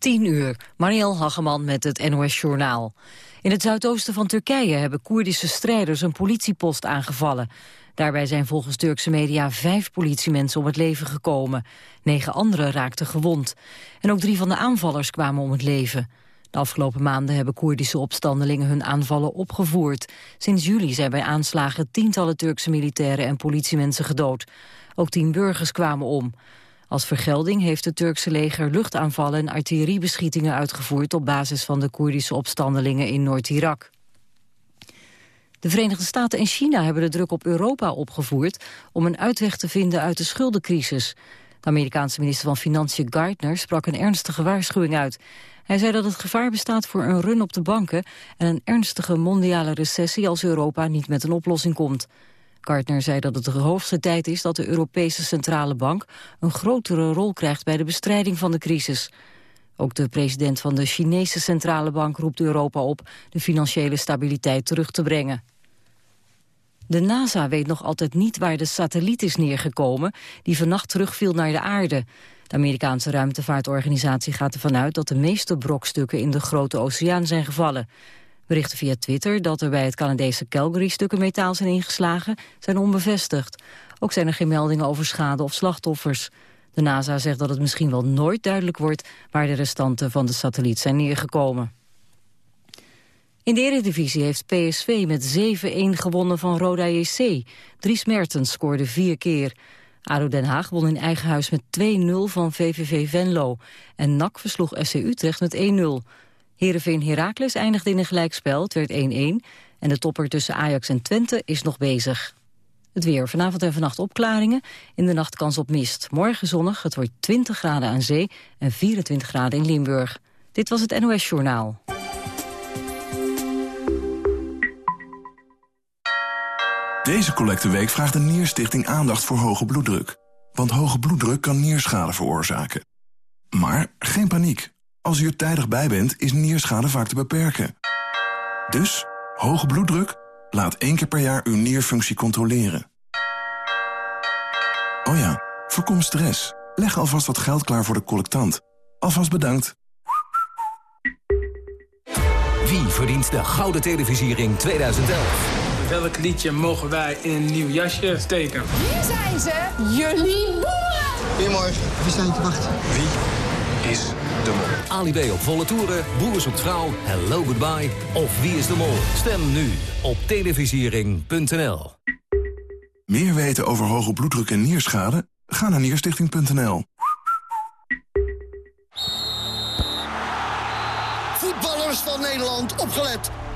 10 uur, Marielle Hageman met het NOS Journaal. In het zuidoosten van Turkije hebben Koerdische strijders een politiepost aangevallen. Daarbij zijn volgens Turkse media vijf politiemensen om het leven gekomen. Negen anderen raakten gewond. En ook drie van de aanvallers kwamen om het leven. De afgelopen maanden hebben Koerdische opstandelingen hun aanvallen opgevoerd. Sinds juli zijn bij aanslagen tientallen Turkse militairen en politiemensen gedood. Ook tien burgers kwamen om. Als vergelding heeft het Turkse leger luchtaanvallen en artilleriebeschietingen uitgevoerd op basis van de Koerdische opstandelingen in Noord-Irak. De Verenigde Staten en China hebben de druk op Europa opgevoerd om een uitweg te vinden uit de schuldencrisis. De Amerikaanse minister van Financiën Gardner sprak een ernstige waarschuwing uit. Hij zei dat het gevaar bestaat voor een run op de banken en een ernstige mondiale recessie als Europa niet met een oplossing komt. Gardner zei dat het de hoogste tijd is dat de Europese Centrale Bank een grotere rol krijgt bij de bestrijding van de crisis. Ook de president van de Chinese Centrale Bank roept Europa op de financiële stabiliteit terug te brengen. De NASA weet nog altijd niet waar de satelliet is neergekomen die vannacht terugviel naar de aarde. De Amerikaanse ruimtevaartorganisatie gaat ervan uit dat de meeste brokstukken in de grote oceaan zijn gevallen. Berichten via Twitter dat er bij het Canadese Calgary stukken metaal zijn ingeslagen zijn onbevestigd. Ook zijn er geen meldingen over schade of slachtoffers. De NASA zegt dat het misschien wel nooit duidelijk wordt waar de restanten van de satelliet zijn neergekomen. In de Eredivisie heeft PSV met 7-1 gewonnen van Roda JC. Dries Mertens scoorde vier keer. ADO Den Haag won in eigen huis met 2-0 van VVV Venlo. En NAC versloeg FC Utrecht met 1-0. Heerenveen Heracles eindigde in een gelijkspel, het werd 1-1. En de topper tussen Ajax en Twente is nog bezig. Het weer. Vanavond en vannacht opklaringen. In de nacht kans op mist. Morgen zonnig. Het wordt 20 graden aan zee en 24 graden in Limburg. Dit was het NOS Journaal. Deze collecteweek vraagt de Nierstichting aandacht voor hoge bloeddruk. Want hoge bloeddruk kan nierschade veroorzaken. Maar geen paniek. Als u er tijdig bij bent, is nierschade vaak te beperken. Dus, hoge bloeddruk? Laat één keer per jaar uw nierfunctie controleren. Oh ja, voorkom stress. Leg alvast wat geld klaar voor de collectant. Alvast bedankt. Wie verdient de Gouden Televisiering 2011? Welk liedje mogen wij in een nieuw jasje steken? Hier zijn ze, jullie boeren! Goedemorgen, wie zijn te wachten? Wie is de mol? Ali B op volle toeren, Boer zoekt vrouw, Hello Goodbye of Wie is de mol? Stem nu op televisiering.nl. Meer weten over hoge bloeddruk en nierschade? Ga naar nierstichting.nl. Voetballers van Nederland, opgelet!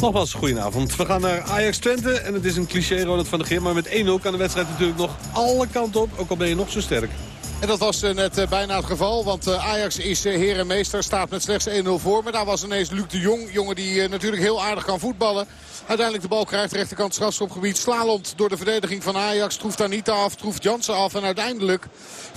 Nogmaals, goedenavond. We gaan naar Ajax Twente en het is een cliché, Ronald van der Geer. Maar met 1-0 kan de wedstrijd natuurlijk nog alle kanten op, ook al ben je nog zo sterk. En dat was eh, net eh, bijna het geval. Want eh, Ajax is heer en meester. Staat met slechts 1-0 voor. Maar daar was ineens Luc de Jong. Jongen die natuurlijk heel aardig kan voetballen. Uiteindelijk de bal krijgt. Rechterkant strafschopgebied. Slalomt door de verdediging van Ajax. Troeft daar niet af. Troeft Jansen af. En uiteindelijk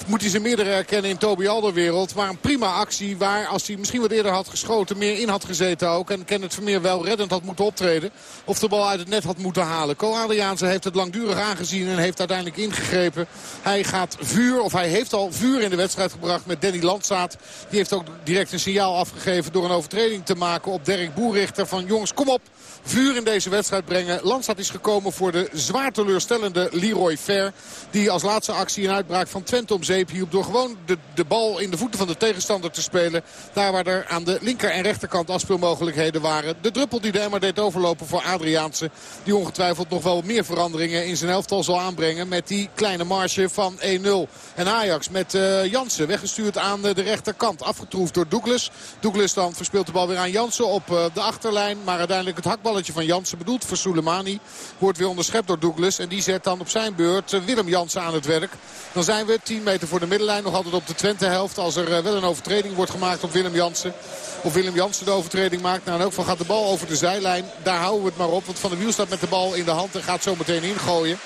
moet hij zijn meerdere herkennen in Toby Alderwereld. Maar een prima actie waar als hij misschien wat eerder had geschoten. Meer in had gezeten ook. En Kenneth Vermeer wel reddend had moeten optreden. Of de bal uit het net had moeten halen. Ko Adriaanse heeft het langdurig aangezien. En heeft uiteindelijk ingegrepen. Hij gaat vuur. Of hij heeft al vuur in de wedstrijd gebracht met Danny Landsaat. Die heeft ook direct een signaal afgegeven door een overtreding te maken op Dirk Boerrichter. Van jongens kom op vuur in deze wedstrijd brengen. Landstad is gekomen voor de zwaar teleurstellende Leroy Fair. Die als laatste actie een uitbraak van Twente om zeep hielp. Door gewoon de, de bal in de voeten van de tegenstander te spelen. Daar waar er aan de linker en rechterkant afspeelmogelijkheden waren. De druppel die de Emmer deed overlopen voor Adriaanse. Die ongetwijfeld nog wel meer veranderingen in zijn elftal zal aanbrengen. Met die kleine marge van 1-0. En Ajax met uh, Jansen weggestuurd aan de rechterkant. Afgetroefd door Douglas. Douglas dan verspeelt de bal weer aan Jansen op uh, de achterlijn. Maar uiteindelijk het hakbal van Jansen bedoeld voor Soleimani. Wordt weer onderschept door Douglas. En die zet dan op zijn beurt Willem Jansen aan het werk. Dan zijn we 10 meter voor de middenlijn. Nog altijd op de Twente helft. Als er wel een overtreding wordt gemaakt op Willem Jansen. Of Willem Jansen de overtreding maakt. Nou, in elk geval gaat de bal over de zijlijn. Daar houden we het maar op. Want Van der Wiel staat met de bal in de hand en gaat zo meteen ingooien.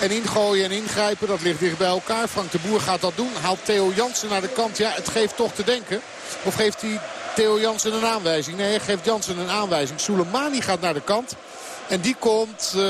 En ingooien en ingrijpen, dat ligt dicht bij elkaar. Frank de Boer gaat dat doen. Haalt Theo Jansen naar de kant. Ja, het geeft toch te denken. Of geeft hij Theo Jansen een aanwijzing? Nee, hij geeft Jansen een aanwijzing. Soleimani gaat naar de kant. En die komt uh,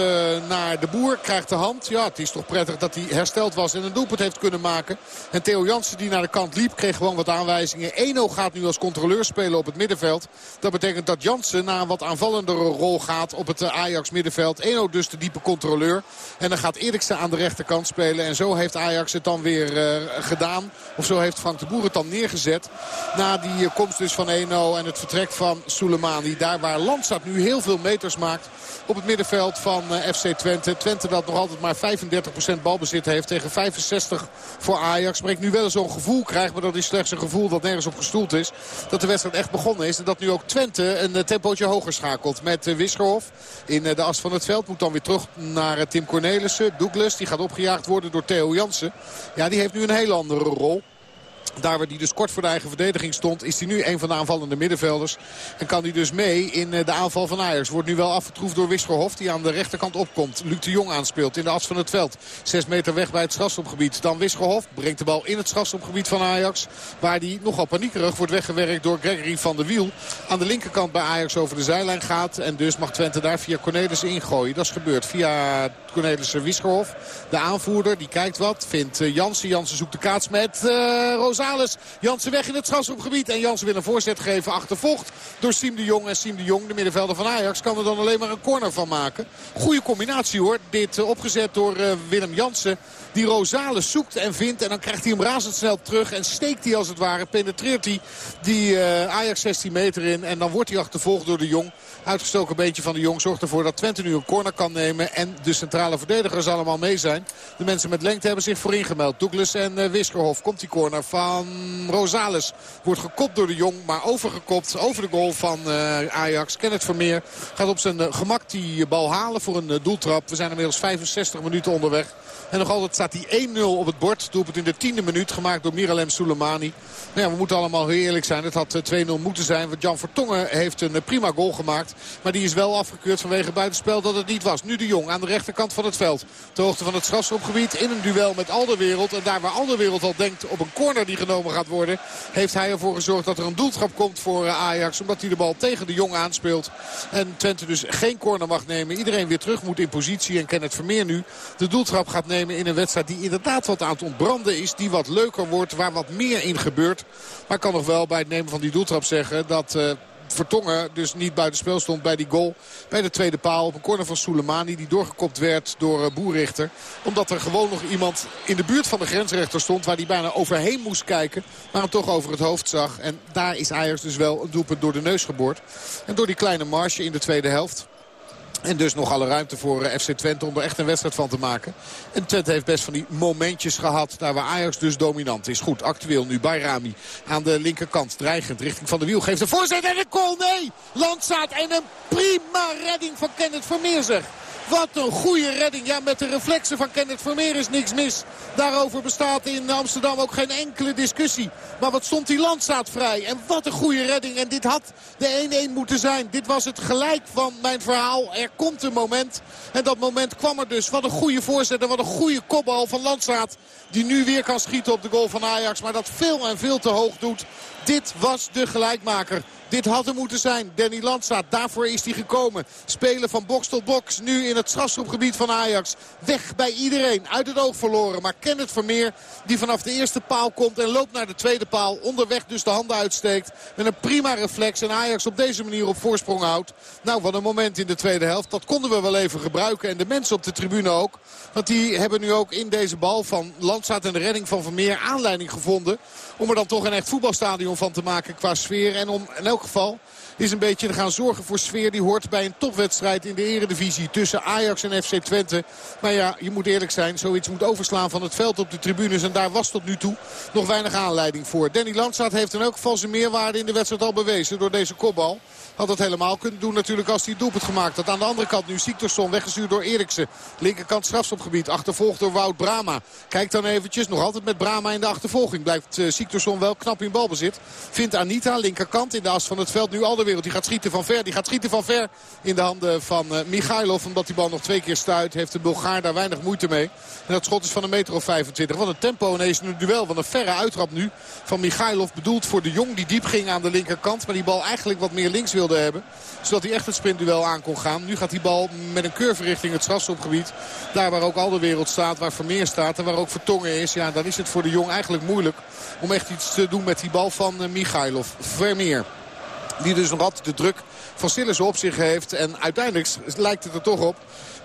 naar de boer, krijgt de hand. Ja, het is toch prettig dat hij hersteld was en een doelpunt heeft kunnen maken. En Theo Jansen die naar de kant liep, kreeg gewoon wat aanwijzingen. Eno gaat nu als controleur spelen op het middenveld. Dat betekent dat Jansen naar een wat aanvallendere rol gaat op het Ajax middenveld. Eno dus de diepe controleur. En dan gaat Eriksen aan de rechterkant spelen. En zo heeft Ajax het dan weer uh, gedaan. Of zo heeft Frank de Boer het dan neergezet. Na die komst dus van Eno en het vertrek van Soleimani. Daar waar Landstad nu heel veel meters maakt op het middenveld van eh, FC Twente. Twente dat nog altijd maar 35% balbezit heeft tegen 65 voor Ajax. Ik nu wel zo'n gevoel krijg, maar dat is slechts een gevoel dat nergens op gestoeld is. Dat de wedstrijd echt begonnen is. En dat nu ook Twente een eh, tempootje hoger schakelt met eh, Wisgerhof in de as van het veld. Moet dan weer terug naar Tim Cornelissen. Douglas, die gaat opgejaagd worden door Theo Jansen. Ja, die heeft nu een heel andere rol. Daar waar hij dus kort voor de eigen verdediging stond... is hij nu een van de aanvallende middenvelders. En kan hij dus mee in eh, de aanval van Ajax. Wordt nu wel afgetroefd door Wisgerhof die aan de rechterkant opkomt. Luc de Jong aanspeelt in de as van het veld. Zes meter weg bij het strafstopgebied. Dan Wisgerhof brengt de bal in het strafstopgebied van Ajax. Waar die nogal paniekerig wordt weggewerkt door Gregory van der Wiel. Aan de linkerkant bij Ajax over de zijlijn gaat. En dus mag Twente daar via Cornelissen ingooien. Dat is gebeurd via Cornelissen Wisgerhof. De aanvoerder die kijkt wat. Vindt eh, Jansen. Jansen zoekt de kaats met uh, Rosales. Jansen weg in het strafschopgebied. En Jansen wil een voorzet geven. Achtervolgd door Siem de Jong. En Siem de Jong, de middenvelder van Ajax, kan er dan alleen maar een corner van maken. Goede combinatie hoor. Dit uh, opgezet door Willem Jansen. Die Rosales zoekt en vindt. En dan krijgt hij hem razendsnel terug. En steekt hij als het ware. Penetreert hij die uh, Ajax 16 meter in. En dan wordt hij achtervolgd door de Jong. Uitgestoken beentje van de Jong zorgt ervoor dat Twente nu een corner kan nemen. En de centrale verdedigers allemaal mee zijn. De mensen met lengte hebben zich voorin gemeld. Douglas en uh, Wiskerhof komt die corner van Rosales. Wordt gekopt door de Jong, maar overgekopt over de goal van uh, Ajax. Kenneth Vermeer gaat op zijn gemak die bal halen voor een doeltrap. We zijn inmiddels 65 minuten onderweg. En nog altijd staat die 1-0 op het bord. Doelpunt in de tiende minuut gemaakt door Miralem Soleimani. Nou ja, we moeten allemaal heel eerlijk zijn. Het had 2-0 moeten zijn. Want Jan Vertongen heeft een prima goal gemaakt. Maar die is wel afgekeurd vanwege buitenspel dat het niet was. Nu de Jong aan de rechterkant van het veld. Ter hoogte van het strafschopgebied in een duel met Alderwereld. En daar waar Alderwereld al denkt op een corner die genomen gaat worden... heeft hij ervoor gezorgd dat er een doeltrap komt voor Ajax. Omdat hij de bal tegen de Jong aanspeelt. En Twente dus geen corner mag nemen. Iedereen weer terug moet in positie. En Kenneth Vermeer nu de doeltrap gaat nemen in een wedstrijd die inderdaad wat aan het ontbranden is. Die wat leuker wordt, waar wat meer in gebeurt. Maar ik kan nog wel bij het nemen van die doeltrap zeggen dat... Uh, Vertongen dus niet buiten spel stond bij die goal. Bij de tweede paal op een corner van Soleimani. Die doorgekopt werd door uh, Boerrichter. Omdat er gewoon nog iemand in de buurt van de grensrechter stond. Waar hij bijna overheen moest kijken. Maar hem toch over het hoofd zag. En daar is Ajax dus wel een doelpunt door de neus geboord. En door die kleine marge in de tweede helft. En dus nog alle ruimte voor eh, FC Twente om er echt een wedstrijd van te maken. En Twente heeft best van die momentjes gehad. Daar waar Ajax dus dominant is. Goed, actueel nu bij Rami aan de linkerkant. Dreigend richting van de wiel. Geeft de voorzet en een goal. Nee, Landzaat en een prima redding van Kenneth Vermeer zeg. Wat een goede redding. Ja, met de reflexen van Kenneth Vermeer is niks mis. Daarover bestaat in Amsterdam ook geen enkele discussie. Maar wat stond die landstaat vrij. En wat een goede redding. En dit had de 1-1 moeten zijn. Dit was het gelijk van mijn verhaal. Er komt een moment. En dat moment kwam er dus. Wat een goede voorzet en wat een goede kopbal van Landstaat. Die nu weer kan schieten op de goal van Ajax. Maar dat veel en veel te hoog doet. Dit was de gelijkmaker. Dit had er moeten zijn. Danny Landstaat, daarvoor is hij gekomen. Spelen van box tot box. Nu in het strafschopgebied van Ajax. Weg bij iedereen. Uit het oog verloren. Maar Kenneth Vermeer die vanaf de eerste paal komt en loopt naar de tweede paal. Onderweg dus de handen uitsteekt. Met een prima reflex. En Ajax op deze manier op voorsprong houdt. Nou, wat een moment in de tweede helft. Dat konden we wel even gebruiken. En de mensen op de tribune ook. Want die hebben nu ook in deze bal van Landstaat en de redding van Vermeer aanleiding gevonden. Om er dan toch een echt voetbalstadion van te maken qua sfeer. En om in elk geval is een beetje te gaan zorgen voor sfeer. Die hoort bij een topwedstrijd in de eredivisie tussen Ajax en FC Twente. Maar ja, je moet eerlijk zijn. Zoiets moet overslaan van het veld op de tribunes. En daar was tot nu toe nog weinig aanleiding voor. Danny Landsaat heeft in elk geval zijn meerwaarde in de wedstrijd al bewezen door deze kopbal. Had het helemaal kunnen doen natuurlijk als hij het doelpunt gemaakt had. Aan de andere kant nu Siktorsson weggestuurd door Eriksen. Linkerkant strafstopgebied. Achtervolgd door Wout Brama. Kijk dan eventjes. Nog altijd met Brama in de achtervolging. Blijft uh, wel knap in balbezit. Vindt Anita linkerkant in de as van het veld nu al de wereld. Die gaat schieten van ver. Die gaat schieten van ver in de handen van uh, Michailov. Omdat die bal nog twee keer stuit. Heeft de Bulgaar daar weinig moeite mee. En dat schot is van een meter of 25. Wat een tempo ineens in het duel. Van een verre uittrap nu van Michailov. Bedoeld voor de Jong die diep ging aan de linkerkant. Maar die bal eigenlijk wat meer links wilde hebben. Zodat hij echt het sprintduel aan kon gaan. Nu gaat die bal met een curve richting het strafschopgebied. Daar waar ook al de wereld staat. Waar Vermeer staat en waar ook Vertongen is. Ja, dan is het voor de Jong eigenlijk moeilijk om echt iets te doen met die bal van Michailov. Vermeer. Die dus nog altijd de druk van Sillissen op zich heeft. En uiteindelijk lijkt het er toch op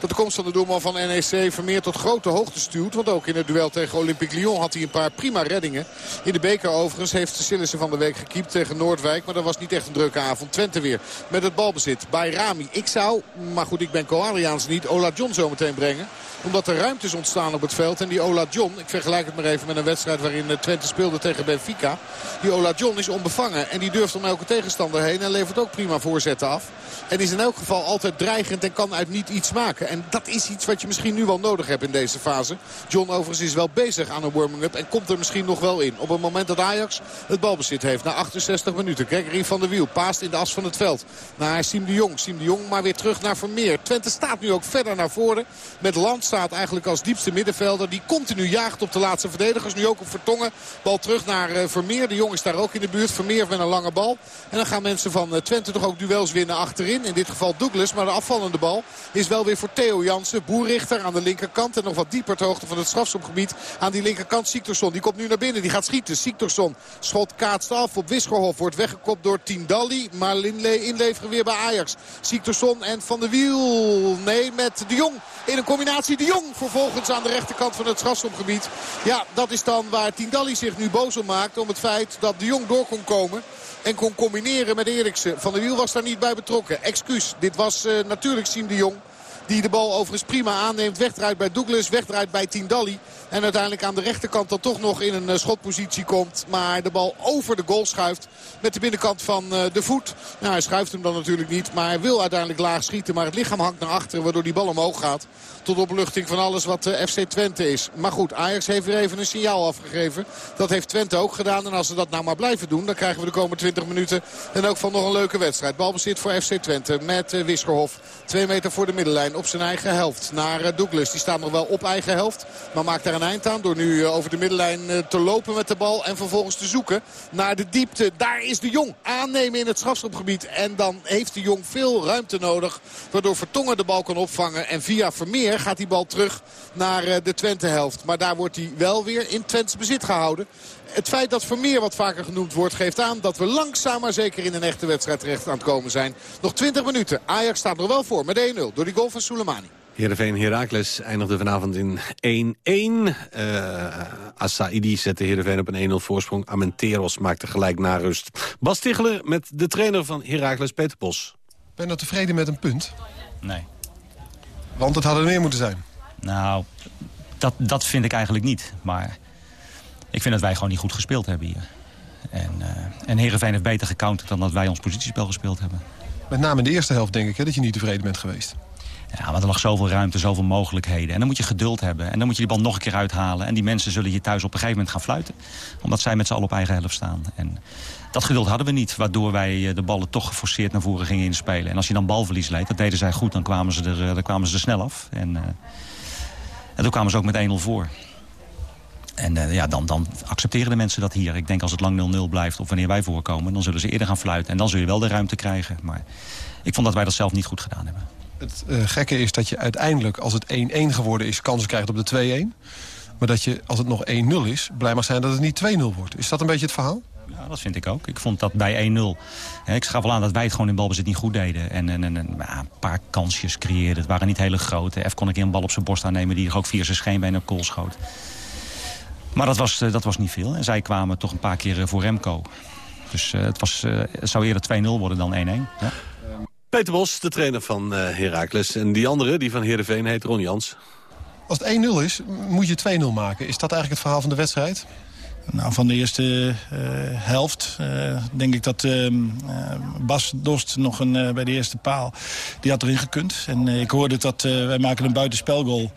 dat de komst van de doelman van NEC Vermeer tot grote hoogte stuurt. Want ook in het duel tegen Olympique Lyon had hij een paar prima reddingen. In de beker overigens heeft Sillissen van de week gekiept tegen Noordwijk. Maar dat was niet echt een drukke avond. Twente weer met het balbezit bij Rami. Ik zou, maar goed ik ben Koaliaans niet, Ola John zo meteen brengen omdat er ruimtes ontstaan op het veld. En die Ola John, ik vergelijk het maar even met een wedstrijd waarin Twente speelde tegen Benfica. Die Ola John is onbevangen. En die durft om elke tegenstander heen en levert ook prima voorzetten af. En is in elk geval altijd dreigend en kan uit niet iets maken. En dat is iets wat je misschien nu wel nodig hebt in deze fase. John overigens is wel bezig aan een warming-up en komt er misschien nog wel in. Op het moment dat Ajax het balbezit heeft na 68 minuten. Gregory van der Wiel paast in de as van het veld naar Siem de Jong. Siem de Jong maar weer terug naar Vermeer. Twente staat nu ook verder naar voren. Met Land staat eigenlijk als diepste middenvelder. Die continu jaagt op de laatste verdedigers. Nu ook op Vertongen. Bal terug naar uh, Vermeer. De Jong is daar ook in de buurt. Vermeer met een lange bal. En dan gaan mensen van uh, Twente toch ook duels winnen achterin. In dit geval Douglas. Maar de afvallende bal is wel weer voor Theo Jansen. Boerrichter aan de linkerkant. En nog wat dieper ter hoogte van het strafschopgebied. Aan die linkerkant Siktorsson. Die komt nu naar binnen. Die gaat schieten. Siktorsson schot kaatst af op Wisgerhof. Wordt weggekopt door Tindalli. Maar inleveren weer bij Ajax. Siktorsson en Van der Wiel. Nee, met de Jong. In een combinatie de Jong vervolgens aan de rechterkant van het strafschopgebied. Ja, dat is dan waar Tindalli zich nu boos om maakt. Om het feit dat de Jong door kon komen. En kon combineren met Eriksen. Van der Wiel was daar niet bij betrokken. Excuus, dit was uh, natuurlijk Siem de Jong. Die de bal overigens prima aanneemt. Wegdraait bij Douglas, wegdraait bij Tindalli. En uiteindelijk aan de rechterkant dan toch nog in een schotpositie komt. Maar de bal over de goal schuift met de binnenkant van de voet. Nou, hij schuift hem dan natuurlijk niet. Maar hij wil uiteindelijk laag schieten. Maar het lichaam hangt naar achteren waardoor die bal omhoog gaat. Tot opluchting van alles wat FC Twente is. Maar goed, Ajax heeft weer even een signaal afgegeven. Dat heeft Twente ook gedaan. En als ze dat nou maar blijven doen, dan krijgen we de komende 20 minuten en ook van nog een leuke wedstrijd. Balbezit voor FC Twente met Wiskerhof. Twee meter voor de middenlijn op zijn eigen helft. Naar Douglas. Die staat nog wel op eigen helft. Maar maakt daar een aan door nu uh, over de middenlijn te lopen met de bal. En vervolgens te zoeken naar de diepte. Daar is de Jong. Aannemen in het strafschopgebied. En dan heeft de Jong veel ruimte nodig. Waardoor Vertongen de bal kan opvangen. En via Vermeer gaat die bal terug naar de Twente-helft. Maar daar wordt hij wel weer in Twents bezit gehouden. Het feit dat Vermeer wat vaker genoemd wordt geeft aan dat we langzaam maar zeker in een echte wedstrijd terecht aan het komen zijn. Nog 20 minuten. Ajax staat nog wel voor met 1-0 door die goal van Soleimani. Heerenveen Heracles eindigde vanavond in 1-1. Uh, Asaidi zette Heerenveen op een 1-0 voorsprong. Amenteros maakte gelijk na rust. Bas Tichelen met de trainer van Heracles, Peter Bos. Ben je tevreden met een punt? Nee. Want het had er meer moeten zijn. Nou, dat, dat vind ik eigenlijk niet. Maar ik vind dat wij gewoon niet goed gespeeld hebben hier. En, uh, en Heerenveen heeft beter gecounterd dan dat wij ons positiespel gespeeld hebben. Met name in de eerste helft denk ik hè, dat je niet tevreden bent geweest. Ja, want er lag zoveel ruimte, zoveel mogelijkheden. En dan moet je geduld hebben. En dan moet je die bal nog een keer uithalen. En die mensen zullen hier thuis op een gegeven moment gaan fluiten. Omdat zij met z'n allen op eigen helft staan. En dat geduld hadden we niet. Waardoor wij de ballen toch geforceerd naar voren gingen inspelen. En als je dan balverlies leed, dat deden zij goed. Dan kwamen ze er, dan kwamen ze er snel af. En, uh, en toen kwamen ze ook met 1-0 voor. En ja, dan, dan accepteren de mensen dat hier. Ik denk als het lang 0-0 blijft of wanneer wij voorkomen... dan zullen ze eerder gaan fluiten. En dan zul je wel de ruimte krijgen. Maar ik vond dat wij dat zelf niet goed gedaan hebben. Het uh, gekke is dat je uiteindelijk, als het 1-1 geworden is... kansen krijgt op de 2-1. Maar dat je, als het nog 1-0 is, blij mag zijn dat het niet 2-0 wordt. Is dat een beetje het verhaal? Ja, dat vind ik ook. Ik vond dat bij 1-0... Ik schaf wel aan dat wij het gewoon in balbezit niet goed deden. En, en, en ja, een paar kansjes creëerden. Het waren niet hele grote. F kon ik een bal op zijn borst aannemen... die er ook via zijn scheenbeen op kool schoot. Maar dat was, dat was niet veel. En zij kwamen toch een paar keer voor Remco. Dus het, was, het zou eerder 2-0 worden dan 1-1. Ja? Peter Bos, de trainer van uh, Heracles. En die andere, die van Heerenveen, heet Ron Jans. Als het 1-0 is, moet je 2-0 maken. Is dat eigenlijk het verhaal van de wedstrijd? Nou, van de eerste uh, helft uh, denk ik dat uh, Bas Dost nog een, bij de eerste paal... die had erin gekund. En ik hoorde dat wij maken een buitenspelgoal.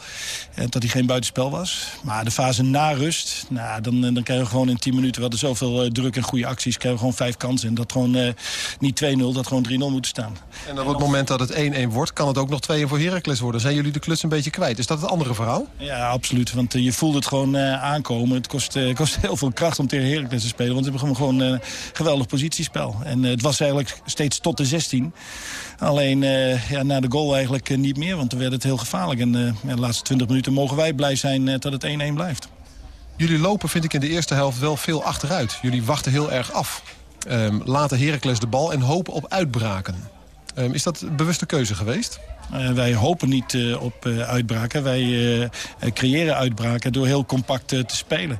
En dat hij geen buitenspel was. Maar de fase na rust, nou, dan, dan krijgen we gewoon in 10 minuten... we hadden zoveel druk en goede acties, krijgen we gewoon vijf kansen. En dat gewoon niet 2-0, dat gewoon 3-0 moet staan. En op het moment dat het 1-1 wordt, kan het ook nog 2-1 voor Heracles worden. Zijn jullie de kluts een beetje kwijt? Is dat het andere verhaal? Ja, absoluut. Want je voelt het gewoon aankomen. Het kost, kost heel veel kracht om tegen Heracles te spelen. Want we hebben gewoon een uh, geweldig positiespel. En uh, het was eigenlijk steeds tot de 16. Alleen uh, ja, na de goal eigenlijk niet meer. Want toen werd het heel gevaarlijk. En de laatste 20 minuten mogen wij blij zijn dat het 1-1 blijft. Jullie lopen, vind ik, in de eerste helft wel veel achteruit. Jullie wachten heel erg af. Um, laten Heracles de bal en hopen op uitbraken. Um, is dat een bewuste keuze geweest? Uh, wij hopen niet uh, op uh, uitbraken. Wij creëren uitbraken door heel compact te spelen.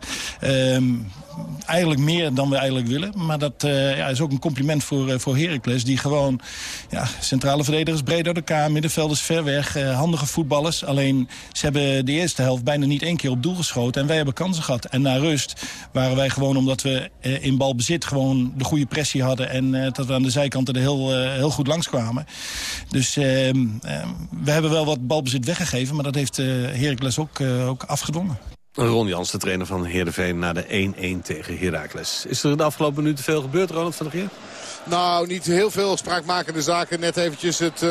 Ehm, eigenlijk meer dan we eigenlijk willen. Maar dat uh, ja, is ook een compliment voor, uh, voor Heracles. Die gewoon ja, centrale verdedigers breed uit elkaar. Middenvelders ver weg. Uh, handige voetballers. Alleen ze hebben de eerste helft bijna niet één keer op doel geschoten. En wij hebben kansen gehad. En na rust waren wij gewoon omdat we in balbezit gewoon de goede pressie hadden. En dat we aan de zijkanten er heel, heel goed langs kwamen. Dus ehm, we hebben wel wat balbezit weggegeven. Maar dat heeft Heracles ook, ook afgedwongen. Ron Jans, de trainer van Heerenveen, na de 1-1 tegen Heracles. Is er de afgelopen minuten veel gebeurd, Ronald van der Geer? Nou, niet heel veel spraakmakende zaken. Net eventjes het, uh,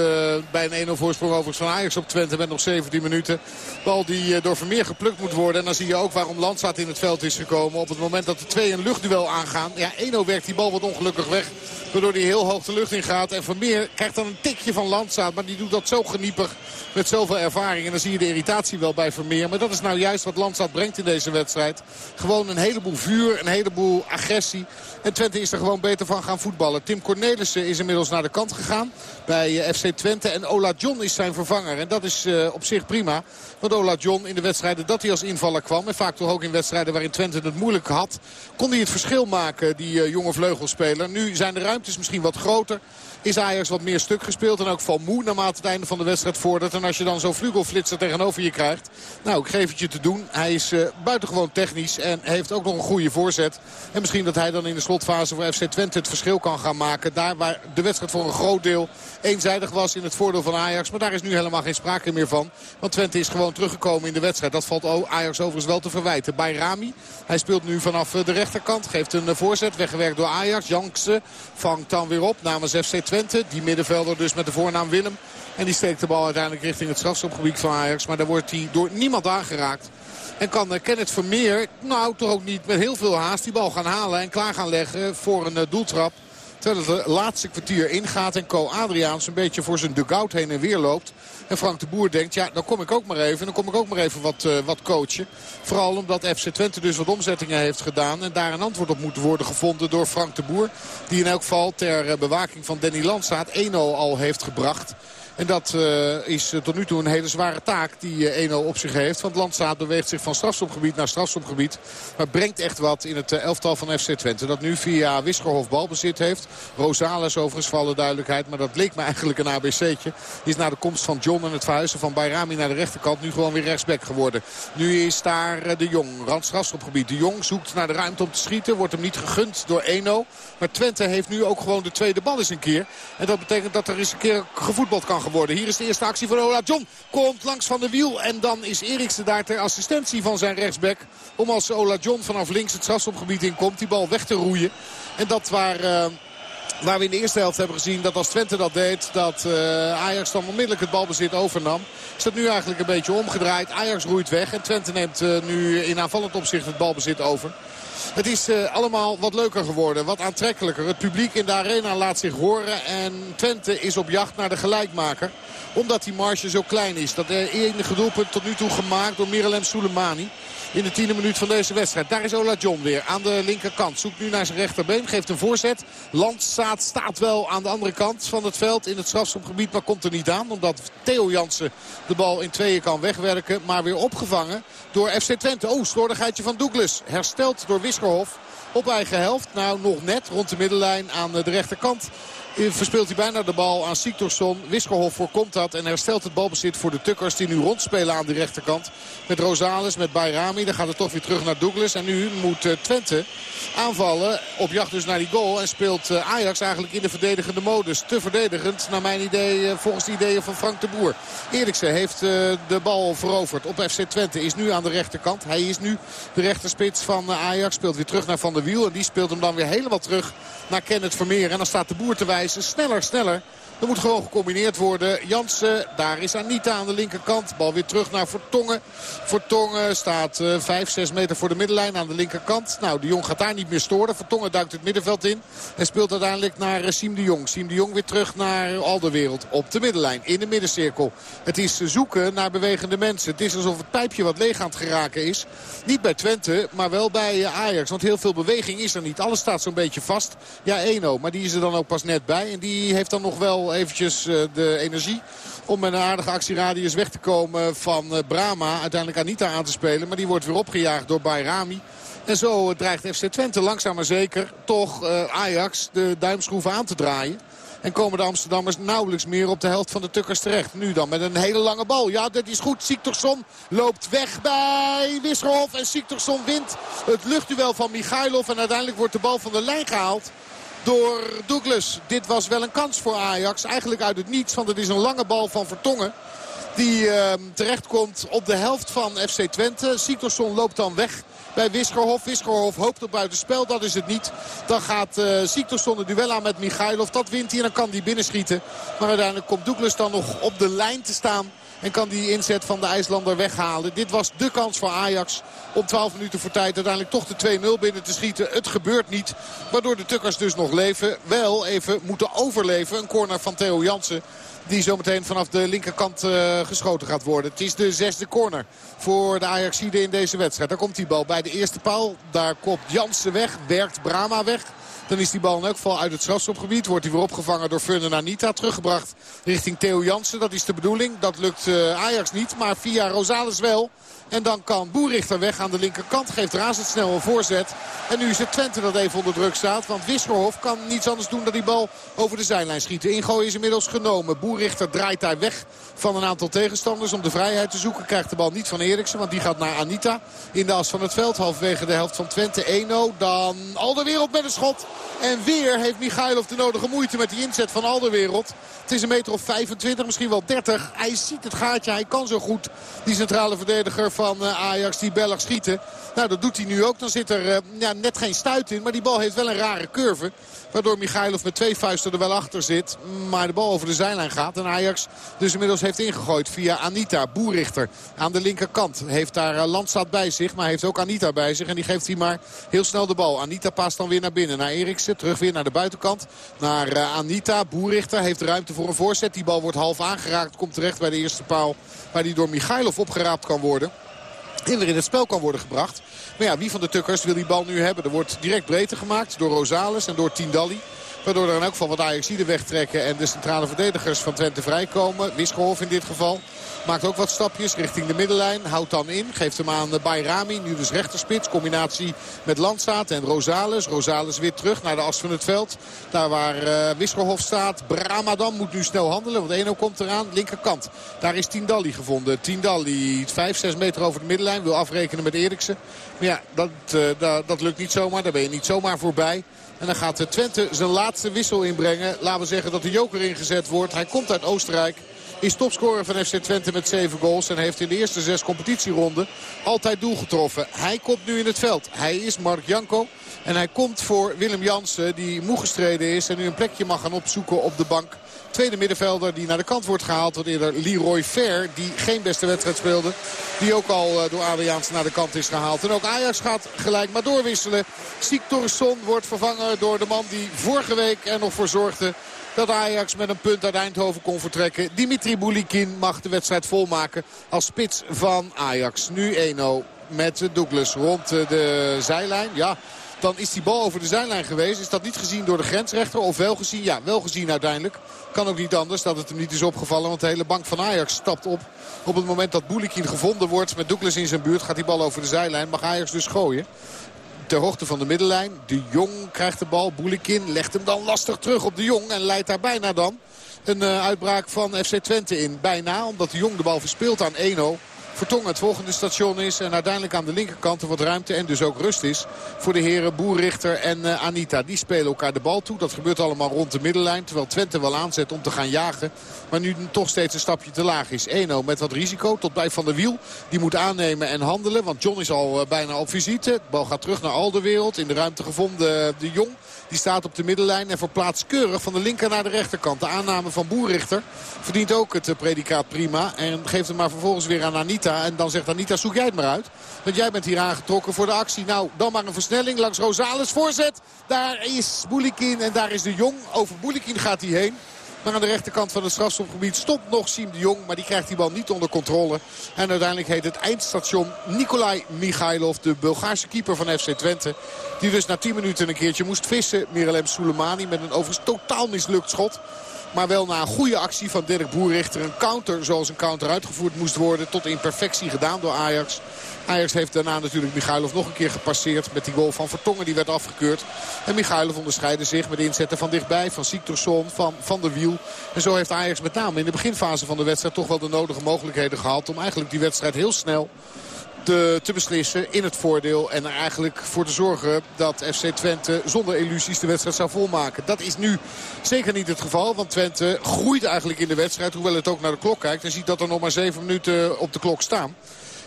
bij een 1-0 voorsprong overigens van Ajax op Twente met nog 17 minuten. Bal die uh, door Vermeer geplukt moet worden. En dan zie je ook waarom Landsaat in het veld is gekomen. Op het moment dat de twee een luchtduel aangaan. Ja, 1-0 werkt die bal wat ongelukkig weg. Waardoor hij heel hoog de lucht in gaat. En Vermeer krijgt dan een tikje van Landsaat. Maar die doet dat zo geniepig met zoveel ervaring. En dan zie je de irritatie wel bij Vermeer. Maar dat is nou juist wat Landsaat brengt in deze wedstrijd. Gewoon een heleboel vuur, een heleboel agressie. En Twente is er gewoon beter van gaan voetballen. Tim Cornelissen is inmiddels naar de kant gegaan bij eh, FC Twente. En Ola John is zijn vervanger. En dat is uh, op zich prima. Want Ola John in de wedstrijden dat hij als invaller kwam. En vaak toch ook in wedstrijden waarin Twente het moeilijk had. Kon hij het verschil maken, die uh, jonge vleugelspeler. Nu zijn de ruimtes misschien wat groter is Ajax wat meer stuk gespeeld. En ook van moe naarmate het einde van de wedstrijd vordert. En als je dan zo'n vlugelflitser tegenover je krijgt. Nou, ik geef het je te doen. Hij is uh, buitengewoon technisch en heeft ook nog een goede voorzet. En misschien dat hij dan in de slotfase voor FC Twente het verschil kan gaan maken. Daar waar de wedstrijd voor een groot deel eenzijdig was in het voordeel van Ajax. Maar daar is nu helemaal geen sprake meer van. Want Twente is gewoon teruggekomen in de wedstrijd. Dat valt Ajax overigens wel te verwijten. Bij Rami, hij speelt nu vanaf eh, de rechterkant. Geeft een eh, voorzet, weggewerkt door Ajax. Jankse vangt dan weer op namens FC Twente. Die middenvelder dus met de voornaam Willem. En die steekt de bal uiteindelijk richting het strafschopgebied van Ajax. Maar daar wordt hij door niemand aangeraakt. En kan Kenneth Vermeer, nou toch ook niet met heel veel haast, die bal gaan halen en klaar gaan leggen voor een eh, doeltrap. Terwijl het laatste kwartier ingaat en Co Adriaans een beetje voor zijn dugout heen en weer loopt. En Frank de Boer denkt, ja, dan kom ik ook maar even. Dan kom ik ook maar even wat, uh, wat coachen. Vooral omdat FC Twente dus wat omzettingen heeft gedaan. En daar een antwoord op moet worden gevonden door Frank de Boer. Die in elk geval ter eh, bewaking van Danny Landsaat 1-0 al heeft gebracht. En dat uh, is tot nu toe een hele zware taak die uh, 1-0 op zich heeft. Want Landsaat beweegt zich van strafstopgebied naar strafstopgebied. Maar brengt echt wat in het elftal van FC Twente. Dat nu via Wisgerhof balbezit heeft. Rosales overigens voor alle duidelijkheid. Maar dat leek me eigenlijk een ABC'tje. Is na de komst van John en het verhuizen van Bayrami naar de rechterkant nu gewoon weer rechtsback geworden. Nu is daar de Jong. Rand strafstopgebied. De Jong zoekt naar de ruimte om te schieten. Wordt hem niet gegund door 1-0. Maar Twente heeft nu ook gewoon de tweede bal eens een keer. En dat betekent dat er eens een keer gevoetbald kan geworden. Hier is de eerste actie van Ola John. Komt langs van de wiel. En dan is Eriksen daar ter assistentie van zijn rechtsback. Om als Ola John vanaf links het strafschopgebied in komt. Die bal weg te roeien. En dat waar... Uh, Waar we in de eerste helft hebben gezien dat als Twente dat deed... dat uh, Ajax dan onmiddellijk het balbezit overnam. Is dat nu eigenlijk een beetje omgedraaid. Ajax roeit weg en Twente neemt uh, nu in aanvallend opzicht het balbezit over. Het is uh, allemaal wat leuker geworden, wat aantrekkelijker. Het publiek in de arena laat zich horen en Twente is op jacht naar de gelijkmaker. Omdat die marge zo klein is. Dat de enige doelpunt tot nu toe gemaakt door Miralem Soleimani in de tiende minuut van deze wedstrijd. Daar is Ola John weer aan de linkerkant. Zoekt nu naar zijn rechterbeen. Geeft een voorzet. Landsaat staat wel aan de andere kant van het veld in het strafschopgebied. Maar komt er niet aan. Omdat Theo Jansen de bal in tweeën kan wegwerken. Maar weer opgevangen door FC Twente. Oh, slordigheidje van Douglas. Hersteld door. Wiskerhof op eigen helft. Nou, nog net rond de middenlijn aan de rechterkant verspeelt hij bijna de bal aan Siktorsson. Wiskerhof voorkomt dat en herstelt het balbezit voor de Tukkers die nu rondspelen aan de rechterkant. Met Rosales, met Bayrami. Dan gaat het toch weer terug naar Douglas. En nu moet eh, Twente aanvallen. Op jacht dus naar die goal. En speelt eh, Ajax eigenlijk in de verdedigende modus. Te verdedigend naar mijn idee eh, volgens de ideeën van Frank de Boer. Eriksen heeft de bal veroverd op FC Twente. Is nu aan de rechterkant. Hij is nu de rechterspits van Ajax. Speelt weer terug naar Van der Wiel. En die speelt hem dan weer helemaal terug naar Kenneth Vermeer. En dan staat de Boer te wijzen. Sneller, sneller. Er moet gewoon gecombineerd worden. Jansen, daar is Anita aan de linkerkant. Bal weer terug naar Vertongen. Vertongen staat uh, 5, 6 meter voor de middenlijn aan de linkerkant. Nou, de Jong gaat daar niet meer storen. Vertongen duikt het middenveld in. En speelt uiteindelijk naar uh, Siem de Jong. Siem de Jong weer terug naar Alderwereld. Op de middenlijn, in de middencirkel. Het is zoeken naar bewegende mensen. Het is alsof het pijpje wat leeg aan het geraken is. Niet bij Twente, maar wel bij uh, Ajax. Want heel veel beweging is er niet. Alles staat zo'n beetje vast. Ja, Eno, maar die is er dan ook pas net bij. En die heeft dan nog wel eventjes uh, de energie om met een aardige actieradius weg te komen van uh, Brama. Uiteindelijk Anita aan te spelen. Maar die wordt weer opgejaagd door Bayrami. En zo dreigt FC Twente langzaam maar zeker toch Ajax de duimschroeven aan te draaien. En komen de Amsterdammers nauwelijks meer op de helft van de Tukkers terecht. Nu dan met een hele lange bal. Ja, dat is goed. Siktorsson loopt weg bij Wisselhof. En Siktorsson wint het luchtduel van Michailov. En uiteindelijk wordt de bal van de lijn gehaald door Douglas. Dit was wel een kans voor Ajax. Eigenlijk uit het niets, want het is een lange bal van Vertongen. Die uh, terechtkomt op de helft van FC Twente. Siktorsson loopt dan weg bij Wiskerhof. Wiskerhof hoopt op buitenspel. Dat is het niet. Dan gaat uh, Siktorsson het duel aan met Michailov. Dat wint hij en dan kan hij binnenschieten. Maar uiteindelijk komt Douglas dan nog op de lijn te staan. En kan die inzet van de IJslander weghalen. Dit was de kans voor Ajax om 12 minuten voor tijd uiteindelijk toch de 2-0 binnen te schieten. Het gebeurt niet. Waardoor de Tukkers dus nog leven. Wel even moeten overleven. Een corner van Theo Jansen. Die zometeen vanaf de linkerkant uh, geschoten gaat worden. Het is de zesde corner voor de Ajaxide in deze wedstrijd. Daar komt die bal bij de eerste paal. Daar komt Jansen weg. Werkt Brama weg. Dan is die bal in elk geval uit het strafschopgebied. Wordt hij weer opgevangen door Furnen Anita. Teruggebracht richting Theo Jansen. Dat is de bedoeling. Dat lukt uh, Ajax niet. Maar via Rosales wel. En dan kan Boerichter weg aan de linkerkant. Geeft razendsnel een voorzet. En nu is het Twente dat even onder druk staat. Want Wisselhof kan niets anders doen dan die bal over de zijlijn schieten. Ingooi is inmiddels genomen. Boerichter draait daar weg van een aantal tegenstanders om de vrijheid te zoeken. Krijgt de bal niet van Eriksen, want die gaat naar Anita. In de as van het veld, halverwege de helft van Twente 1-0. Dan Alderwereld met een schot. En weer heeft Michailov de nodige moeite met die inzet van Alderwereld. Het is een meter of 25, misschien wel 30. Hij ziet het gaatje, hij kan zo goed. Die centrale verdediger van Ajax, die Belg schieten. Nou, dat doet hij nu ook. Dan zit er uh, ja, net geen stuit in. Maar die bal heeft wel een rare curve. Waardoor Michailov met twee vuisten er wel achter zit. Maar de bal over de zijlijn gaat. En Ajax dus inmiddels heeft ingegooid via Anita. Boerichter aan de linkerkant. Heeft daar uh, Landstad bij zich. Maar heeft ook Anita bij zich. En die geeft hij maar heel snel de bal. Anita paast dan weer naar binnen. Naar Eriksen. Terug weer naar de buitenkant. Naar uh, Anita. Boerichter heeft ruimte voor een voorzet. Die bal wordt half aangeraakt. Komt terecht bij de eerste paal. Waar die door Michailov opgeraapt kan worden er in het spel kan worden gebracht. Maar ja, wie van de Tukkers wil die bal nu hebben? Er wordt direct breedte gemaakt door Rosales en door Tindalli. Waardoor er in elk geval wat Ajaxiden wegtrekken en de centrale verdedigers van Twente vrijkomen. Wisgerhof in dit geval. Maakt ook wat stapjes richting de middenlijn. Houdt dan in. Geeft hem aan Bayrami. Nu dus rechterspits. Combinatie met Landstaat en Rosales. Rosales weer terug naar de as van het veld. Daar waar uh, staat. Bramadan moet nu snel handelen. Want Eno komt eraan. Linkerkant. Daar is Tindalli gevonden. Tindalli 5, 6 meter over de middenlijn. Wil afrekenen met Eriksen. Maar ja, dat, uh, dat, dat lukt niet zomaar. Daar ben je niet zomaar voorbij. En dan gaat Twente zijn laatste wissel inbrengen. Laten we zeggen dat de joker ingezet wordt. Hij komt uit Oostenrijk. Is topscorer van FC Twente met 7 goals. En heeft in de eerste zes competitieronden altijd doel getroffen. Hij komt nu in het veld. Hij is Mark Janko. En hij komt voor Willem Jansen die moe gestreden is. En nu een plekje mag gaan opzoeken op de bank. Tweede middenvelder die naar de kant wordt gehaald. Wat eerder Leroy Fair, die geen beste wedstrijd speelde. Die ook al door Adriaans naar de kant is gehaald. En ook Ajax gaat gelijk maar doorwisselen. Siktorsson wordt vervangen door de man die vorige week er nog voor zorgde dat Ajax met een punt uit Eindhoven kon vertrekken. Dimitri Boulikin mag de wedstrijd volmaken als spits van Ajax. Nu 1-0 met Douglas rond de zijlijn. Ja, dan is die bal over de zijlijn geweest. Is dat niet gezien door de grensrechter of wel gezien? Ja, wel gezien uiteindelijk. Kan ook niet anders dat het hem niet is opgevallen. Want de hele bank van Ajax stapt op. Op het moment dat Boulikin gevonden wordt met Douglas in zijn buurt gaat die bal over de zijlijn. Mag Ajax dus gooien. ter hoogte van de middenlijn. De Jong krijgt de bal. Boelikin legt hem dan lastig terug op de Jong. En leidt daar bijna dan een uh, uitbraak van FC Twente in. Bijna, omdat de Jong de bal verspeelt aan 1-0. Vertongen het volgende station is. En uiteindelijk aan de linkerkant er wat ruimte en dus ook rust is. Voor de heren Boerrichter en uh, Anita. Die spelen elkaar de bal toe. Dat gebeurt allemaal rond de middenlijn. Terwijl Twente wel aanzet om te gaan jagen. Maar nu toch steeds een stapje te laag is. 1-0 met wat risico. Tot bij Van der Wiel. Die moet aannemen en handelen. Want John is al uh, bijna op visite. De bal gaat terug naar Alderwereld. In de ruimte gevonden de Jong. Die staat op de middenlijn en verplaatst keurig van de linker naar de rechterkant. De aanname van Boerrichter verdient ook het predicaat prima. En geeft hem maar vervolgens weer aan Anita. En dan zegt Anita, zoek jij het maar uit. Want jij bent hier aangetrokken voor de actie. Nou, dan maar een versnelling langs Rosales. Voorzet, daar is Boulikin en daar is de Jong. Over Boulikin gaat hij heen. Maar aan de rechterkant van het strafschopgebied stopt nog Siem de Jong. Maar die krijgt die bal niet onder controle. En uiteindelijk heet het eindstation Nikolai Michailov. De Bulgaarse keeper van FC Twente. Die dus na 10 minuten een keertje moest vissen. Mirelem Soleimani met een overigens totaal mislukt schot. Maar wel na een goede actie van Dirk Boerrichter. Een counter zoals een counter uitgevoerd moest worden. Tot in perfectie gedaan door Ajax. Ajax heeft daarna natuurlijk Michailov nog een keer gepasseerd. Met die goal van Vertongen die werd afgekeurd. En Michailov onderscheidde zich met inzetten van dichtbij. Van Siktorsson, van Van der Wiel. En zo heeft Ajax met name in de beginfase van de wedstrijd toch wel de nodige mogelijkheden gehad. Om eigenlijk die wedstrijd heel snel te, te, beslissen in het voordeel. En er eigenlijk voor te zorgen dat FC Twente zonder illusies de wedstrijd zou volmaken. Dat is nu zeker niet het geval. Want Twente groeit eigenlijk in de wedstrijd. Hoewel het ook naar de klok kijkt. En ziet dat er nog maar zeven minuten op de klok staan.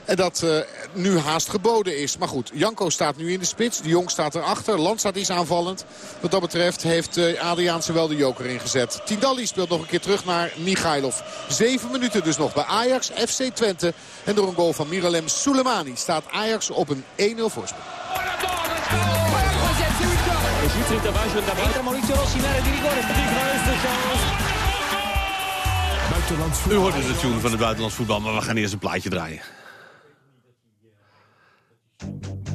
En dat uh, nu haast geboden is. Maar goed, Janko staat nu in de spits. De Jong staat erachter. Landstad is aanvallend. Wat dat betreft heeft uh, Adriaanse wel de joker ingezet. Tindalli speelt nog een keer terug naar Michailov. Zeven minuten dus nog bij Ajax, FC Twente. En door een goal van Miralem Soleimani staat Ajax op een 1-0 voorsprong. U hoorde de tune van het buitenlands voetbal, maar we gaan eerst een plaatje draaien. Thank you.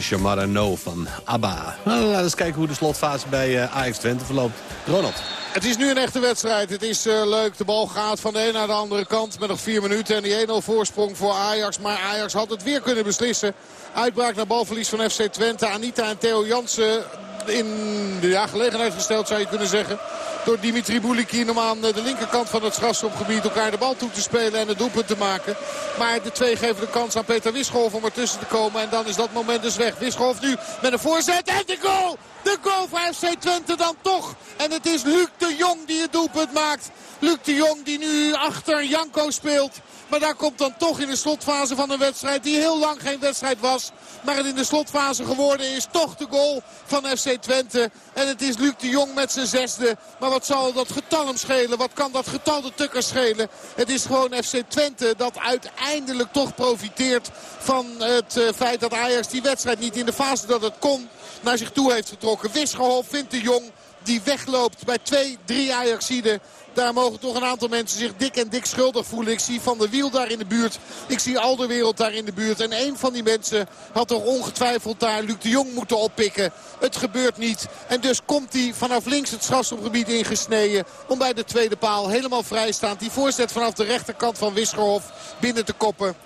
Shamara No van ABBA. Nou, laten we eens kijken hoe de slotfase bij uh, Ajax Twente verloopt. Ronald. Het is nu een echte wedstrijd. Het is uh, leuk. De bal gaat van de een naar de andere kant met nog vier minuten. En die 1-0 voorsprong voor Ajax. Maar Ajax had het weer kunnen beslissen. Uitbraak naar balverlies van FC Twente. Anita en Theo Jansen in de gelegenheid gesteld zou je kunnen zeggen door Dimitri Boulikin om aan de linkerkant van het strafschopgebied elkaar de bal toe te spelen en het doelpunt te maken. Maar de twee geven de kans aan Peter Wischolf om ertussen te komen. En dan is dat moment dus weg. Wischolf nu met een voorzet en de goal! De goal voor FC Twente dan toch. En het is Luc de Jong die het doelpunt maakt. Luc de Jong die nu achter Janko speelt. Maar daar komt dan toch in de slotfase van een wedstrijd die heel lang geen wedstrijd was. Maar het in de slotfase geworden is toch de goal van FC Twente. En het is Luc de Jong met zijn zesde. Maar wat zal dat getal hem schelen? Wat kan dat getal de tukker schelen? Het is gewoon FC Twente dat uiteindelijk toch profiteert van het eh, feit dat Ajax die wedstrijd niet in de fase dat het kon naar zich toe heeft getrokken. Wisgerhof vindt de Jong die wegloopt bij twee, drie Ajaxiden. Daar mogen toch een aantal mensen zich dik en dik schuldig voelen. Ik zie Van der Wiel daar in de buurt. Ik zie Alderwereld daar in de buurt. En een van die mensen had toch ongetwijfeld daar Luc de Jong moeten oppikken. Het gebeurt niet. En dus komt hij vanaf links het strafschopgebied ingesneden. Om bij de tweede paal helemaal vrijstaand. Die voorzet vanaf de rechterkant van Wisgerhof binnen te koppen.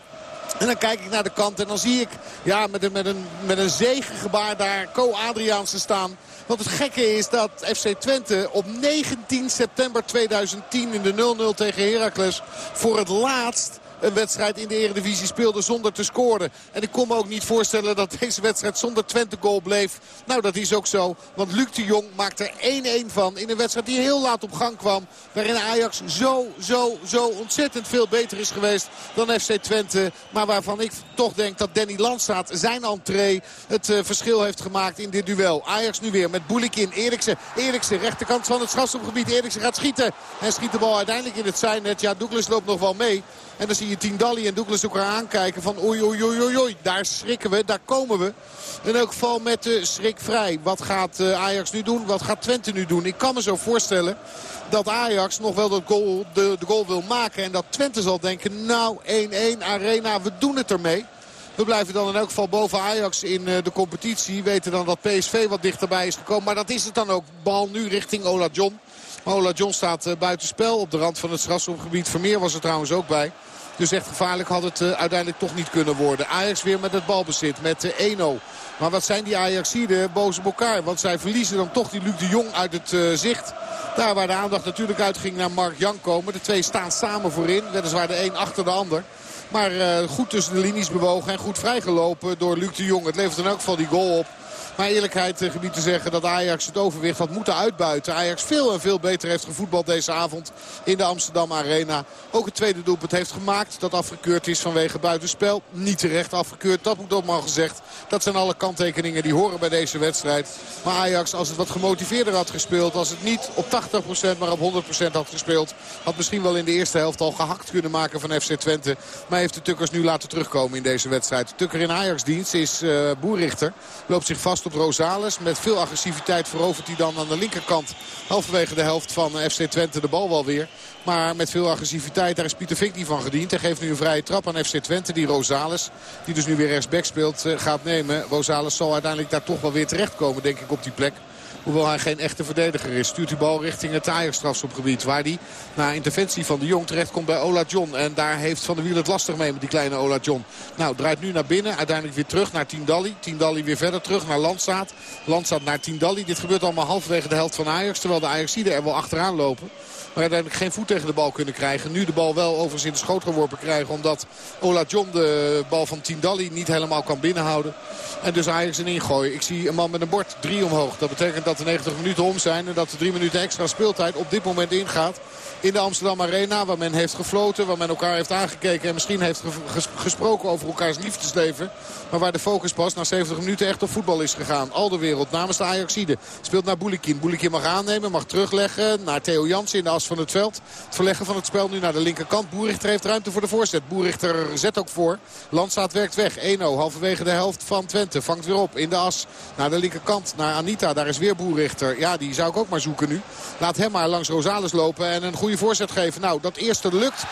En dan kijk ik naar de kant en dan zie ik ja, met, een, met, een, met een zegengebaar daar Co Adriaanse staan. Want het gekke is dat FC Twente op 19 september 2010 in de 0-0 tegen Heracles voor het laatst een wedstrijd in de Eredivisie speelde zonder te scoren. En ik kon me ook niet voorstellen dat deze wedstrijd zonder Twente goal bleef. Nou, dat is ook zo. Want Luc de Jong maakt er 1-1 van in een wedstrijd die heel laat op gang kwam. Waarin Ajax zo, zo, zo ontzettend veel beter is geweest dan FC Twente. Maar waarvan ik toch denk dat Danny Landstraat zijn entree het uh, verschil heeft gemaakt in dit duel. Ajax nu weer met Boulikin, Eriksen. Eriksen, rechterkant van het strafschopgebied. Eriksen gaat schieten. En schiet de bal uiteindelijk in het zijnet. Ja, Douglas loopt nog wel mee. En dan zie je Tindalli en Douglas elkaar aankijken van oei oei oei oei. Daar schrikken we, daar komen we. In elk geval met de schrik vrij. Wat gaat eh, Ajax nu doen? Wat gaat Twente nu doen? Ik kan me zo voorstellen dat Ajax nog wel de goal, de, de goal wil maken. En dat Twente zal denken, nou 1-1 Arena, we doen het ermee. We blijven dan in elk geval boven Ajax in eh, de competitie. Weten dan dat PSV wat dichterbij is gekomen. Maar dat is het dan ook. Bal nu richting Ola John. Maar Ola John staat uh, buitenspel op de rand van het strafschopgebied. Vermeer was er trouwens ook bij. Dus echt gevaarlijk had het uh, uiteindelijk toch niet kunnen worden. Ajax weer met het balbezit met uh, 1-0. Maar wat zijn die Ajaxiden boos op elkaar. Want zij verliezen dan toch die Luc de Jong uit het zicht. Daar waar de aandacht natuurlijk uitging naar Mark Janko. Maar de twee staan samen voorin. Weliswaar de een achter de ander. Maar goed tussen de linies bewogen en goed vrijgelopen door Luc de Jong. Het levert in elk geval die goal op. Eerlijkheid gebied te zeggen dat Ajax het overwicht had moeten uitbuiten. Ajax veel en veel beter heeft gevoetbald deze avond in de Amsterdam Arena. Ook het tweede doelpunt heeft gemaakt. Dat afgekeurd is vanwege buitenspel. Niet terecht afgekeurd. Dat moet ook maar gezegd. Dat zijn alle kanttekeningen die horen bij deze wedstrijd. Maar Ajax als het wat gemotiveerder had gespeeld. Als het niet op 80% maar op 100% had gespeeld. Had misschien wel in de eerste helft al gehakt kunnen maken van FC Twente. Maar heeft de Tukkers nu laten terugkomen in deze wedstrijd. Tukker in Ajax dienst is uh, Boerrichter. Loopt zich vast op Rosales. Met veel agressiviteit verovert hij dan aan de linkerkant. Halverwege de helft van FC Twente de bal wel weer. Maar met veel agressiviteit, daar is Pieter Vink niet van gediend. Hij geeft nu een vrije trap aan FC Twente. Die Rosales, die dus nu weer rechtsback speelt, eh, gaat nemen. Rosales zal uiteindelijk daar toch wel weer terechtkomen, denk ik, op die plek. Hoewel hij geen echte verdediger is. Stuurt die bal richting het Ajax-strafschopgebied. Waar hij na interventie van de Jong terechtkomt bij Ola John. En daar heeft Van der Wiel het lastig mee met die kleine Ola John. Nou, draait nu naar binnen. Uiteindelijk weer terug naar Tindalli. Tindalli weer verder terug naar Landsaat. Landsaat naar Tindalli. Dit gebeurt allemaal halverwege de helft van Ajax. Terwijl de Ajaxiden er wel achteraan lopen. Maar uiteindelijk geen voet tegen de bal kunnen krijgen. Nu de bal wel overigens in de schoot geworpen krijgen. Omdat Ola John de bal van Tindalli niet helemaal kan binnenhouden. En dus Ajax een ingooi. Ik zie een man met een bord. Drie omhoog. Dat betekent dat de 90 minuten om zijn. En dat de drie minuten extra speeltijd op dit moment ingaat in de Amsterdam Arena. Waar men heeft gefloten, waar men elkaar heeft aangekeken en misschien heeft gesproken over elkaars liefdesleven. Maar waar de focus pas na 70 minuten echt op voetbal is gegaan. Al de wereld namens de Ajaxide speelt naar Boulikin. Boulikin mag aannemen, mag terugleggen naar Theo Jansen in de as van het veld. Het verleggen van het spel nu naar de linkerkant. Boerichter heeft ruimte voor de voorzet. Boerichter zet ook voor. Landstaat werkt weg. 1-0 halverwege de helft van Twente. Vangt weer op in de as naar de linkerkant. Naar Anita. Daar is weer Boerichter. Ja, die zou ik ook maar zoeken nu. Laat hem maar langs Rosales lopen en een goede voorzet geven. Nou, dat eerste lukt.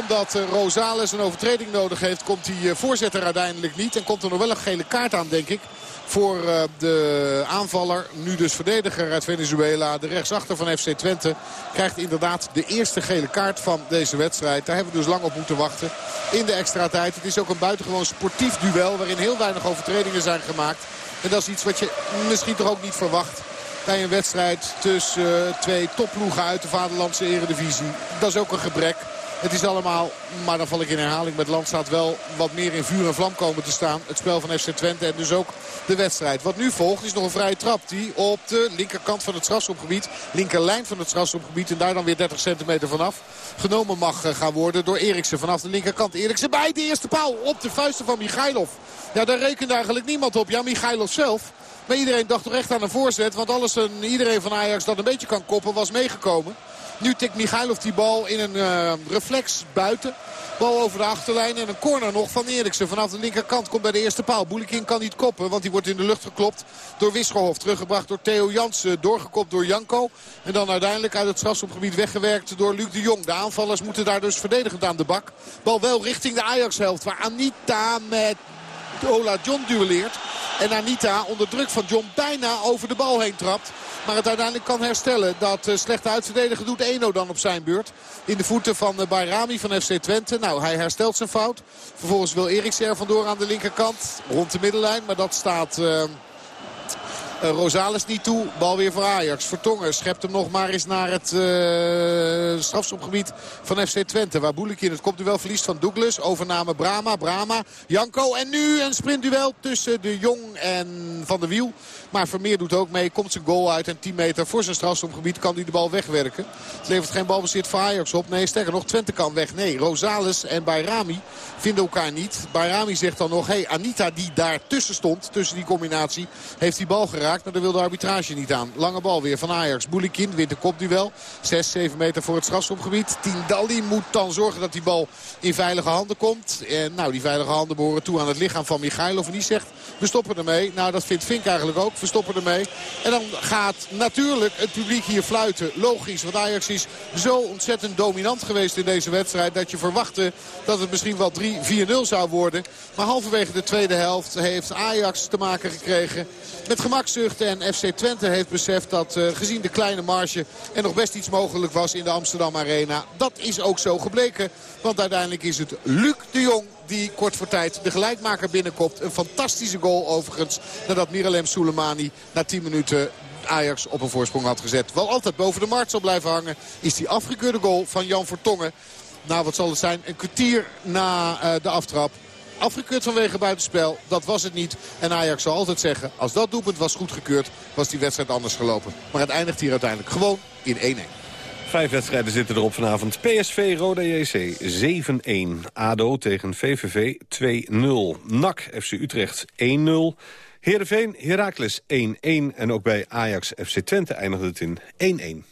Omdat eh, Rosales een overtreding nodig heeft, komt die eh, voorzetter uiteindelijk niet. En komt er nog wel een gele kaart aan, denk ik voor eh, de aanvaller. Nu dus verdediger uit Venezuela. De rechtsachter van FC Twente krijgt inderdaad de eerste gele kaart van deze wedstrijd. Daar hebben we dus lang op moeten wachten in de extra tijd. Het is ook een buitengewoon sportief duel waarin heel weinig overtredingen zijn gemaakt. En dat is iets wat je misschien toch ook niet verwacht bij een wedstrijd tussen uh, twee topploegen uit de Vaderlandse eredivisie. Dat is ook een gebrek. Het is allemaal, maar dan val ik in herhaling met Landstaat wel wat meer in vuur en vlam komen te staan. Het spel van FC Twente en dus ook de wedstrijd. Wat nu volgt is nog een vrije trap die op de linkerkant van het strafschopgebied, linkerlijn van het strafschopgebied en daar dan weer 30 centimeter vanaf genomen mag eh, gaan worden door Eriksen vanaf de linkerkant. Eriksen bij de eerste paal op de vuisten van Michailov. Ja, daar rekende eigenlijk niemand op. Ja, Michailov zelf. Maar iedereen dacht toch echt aan een voorzet. Want alles en iedereen van Ajax dat een beetje kan koppen was meegekomen. Nu tikt Michailov die bal in een uh, reflex buiten. Bal over de achterlijn en een corner nog van Eriksen. Vanaf de linkerkant komt bij de eerste paal. Boelikin kan niet koppen, want die wordt in de lucht geklopt door Wisgerhof. Teruggebracht door Theo Jansen, doorgekopt door Janko. En dan uiteindelijk uit het strafschopgebied weggewerkt door Luc de Jong. De aanvallers moeten daar dus verdedigend aan de bak. Bal wel richting de Ajax-helft, waar Anita met Ola John duelleert. En Anita onder druk van John bijna over de bal heen trapt. Maar het uiteindelijk kan herstellen. Dat uh, slechte uitverdediger doet Eno dan op zijn beurt. In de voeten van uh, Bayrami van FC Twente. Nou, hij herstelt zijn fout. Vervolgens wil Eriksen er vandoor aan de linkerkant. Rond de middenlijn. Maar dat staat... Uh, uh, Rosales niet toe. Bal weer voor Ajax. Vertongen schept hem nog maar eens naar het uh, strafschopgebied van FC Twente. Waar Boelik in het kopduel verliest van Douglas. Overname Brama. Brama. Janko. En nu een sprintduel tussen de Jong en Van der Wiel. Maar Vermeer doet ook mee. Komt zijn goal uit en 10 meter voor zijn strafschopgebied kan hij de bal wegwerken. Het levert geen balbezit voor Ajax op. Nee, sterker nog, Twente kan weg. Nee, Rosales en Bayrami vinden elkaar niet. Bayrami zegt dan nog, hey, Anita die daar tussen stond, tussen die combinatie, heeft die bal geraakt. Maar daar wil de arbitrage niet aan. Lange bal weer van Ajax. Boulikin wint de kopduel. 6, 7 meter voor het strafschopgebied. Tindalli moet dan zorgen dat die bal in veilige handen komt. En nou, die veilige handen behoren toe aan het lichaam van Michailov. En die zegt, we stoppen ermee. Nou, dat vindt Fink eigenlijk ook. We stoppen ermee. En dan gaat natuurlijk het publiek hier fluiten. Logisch, want Ajax is zo ontzettend dominant geweest in deze wedstrijd... dat je verwachtte dat het misschien wel 3-4-0 zou worden. Maar halverwege de tweede helft heeft Ajax te maken gekregen met gemakzucht. En FC Twente heeft beseft dat uh, gezien de kleine marge er nog best iets mogelijk was in de Amsterdam Arena. Dat is ook zo gebleken. Want uiteindelijk is het Luc de Jong die kort voor tijd de gelijkmaker binnenkomt. Een fantastische goal overigens nadat Miralem Soleimani na 10 minuten Ajax op een voorsprong had gezet. Wel altijd boven de markt zal blijven hangen is die afgekeurde goal van Jan Vertongen. Nou, wat zal het zijn? Een kwartier na uh, de aftrap afgekeurd vanwege buitenspel. Dat was het niet. En Ajax zal altijd zeggen, als dat doelpunt was goedgekeurd... was die wedstrijd anders gelopen. Maar het eindigt hier uiteindelijk gewoon in 1-1. Vijf wedstrijden zitten erop vanavond. PSV Roda JC 7-1. ADO tegen VVV 2-0. NAC FC Utrecht 1-0. Heerenveen Heracles 1-1. En ook bij Ajax FC Twente eindigde het in 1-1.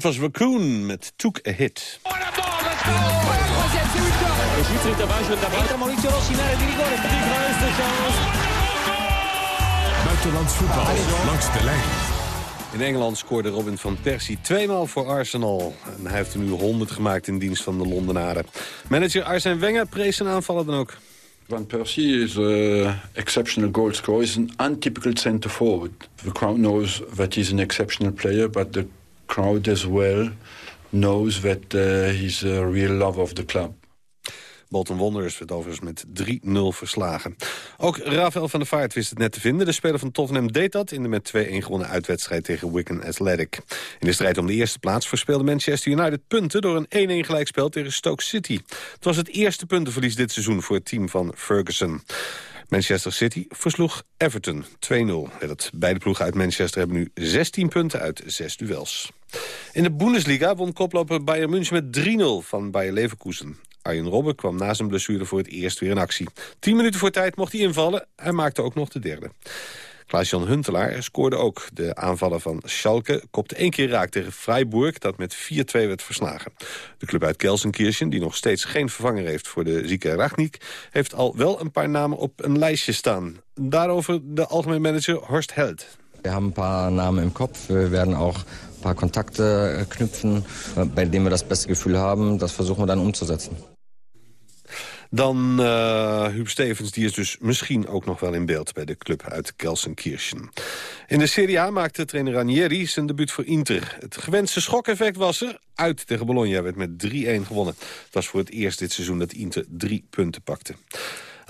Dat was Raccoon met Took a Hit. Buitenlands voetbal langs de lijn. In Engeland scoorde Robin van Persie tweemaal voor Arsenal. En hij heeft er nu 100 gemaakt in dienst van de Londenaren. Manager Arsène Wenger prees zijn aanvallen dan ook. Van Persie is an exceptional goal scorer. He's an untypical centre forward. The crowd knows that he's an exceptional player, but the crowd as well knows that uh, he's a real lover of the club. Bolton Wanderers werd overigens met 3-0 verslagen. Ook Rafael van der Vaart wist het net te vinden. De speler van Tottenham deed dat in de met 2-1 gewonnen uitwedstrijd tegen Wigan Athletic. In de strijd om de eerste plaats verspeelde Manchester United punten... door een 1-1 gelijkspel tegen Stoke City. Het was het eerste puntenverlies dit seizoen voor het team van Ferguson. Manchester City versloeg Everton 2-0. Beide ploegen uit Manchester hebben nu 16 punten uit 6 duels. In de Bundesliga won koploper Bayern München met 3-0 van Bayer Leverkusen. Arjen Robben kwam na zijn blessure voor het eerst weer in actie. Tien minuten voor tijd mocht hij invallen. Hij maakte ook nog de derde. Klaas-Jan Huntelaar scoorde ook. De aanvaller van Schalke kopte één keer raak tegen Freiburg... dat met 4-2 werd verslagen. De club uit Gelsenkirchen, die nog steeds geen vervanger heeft... voor de zieke Ragnik, heeft al wel een paar namen op een lijstje staan. Daarover de algemeen manager Horst Held. We hebben een paar namen im Kopf. We werden ook een paar contacten knüpfen, bei denen we das beste Gefühl haben. Das versuchen we dan umzusetzen. Dan uh, Huub Stevens, die is dus misschien ook nog wel in beeld... bij de club uit Gelsenkirchen. In de Serie A maakte trainer Ranieri zijn debuut voor Inter. Het gewenste schokeffect was er. Uit tegen Bologna werd met 3-1 gewonnen. Het was voor het eerst dit seizoen dat Inter drie punten pakte.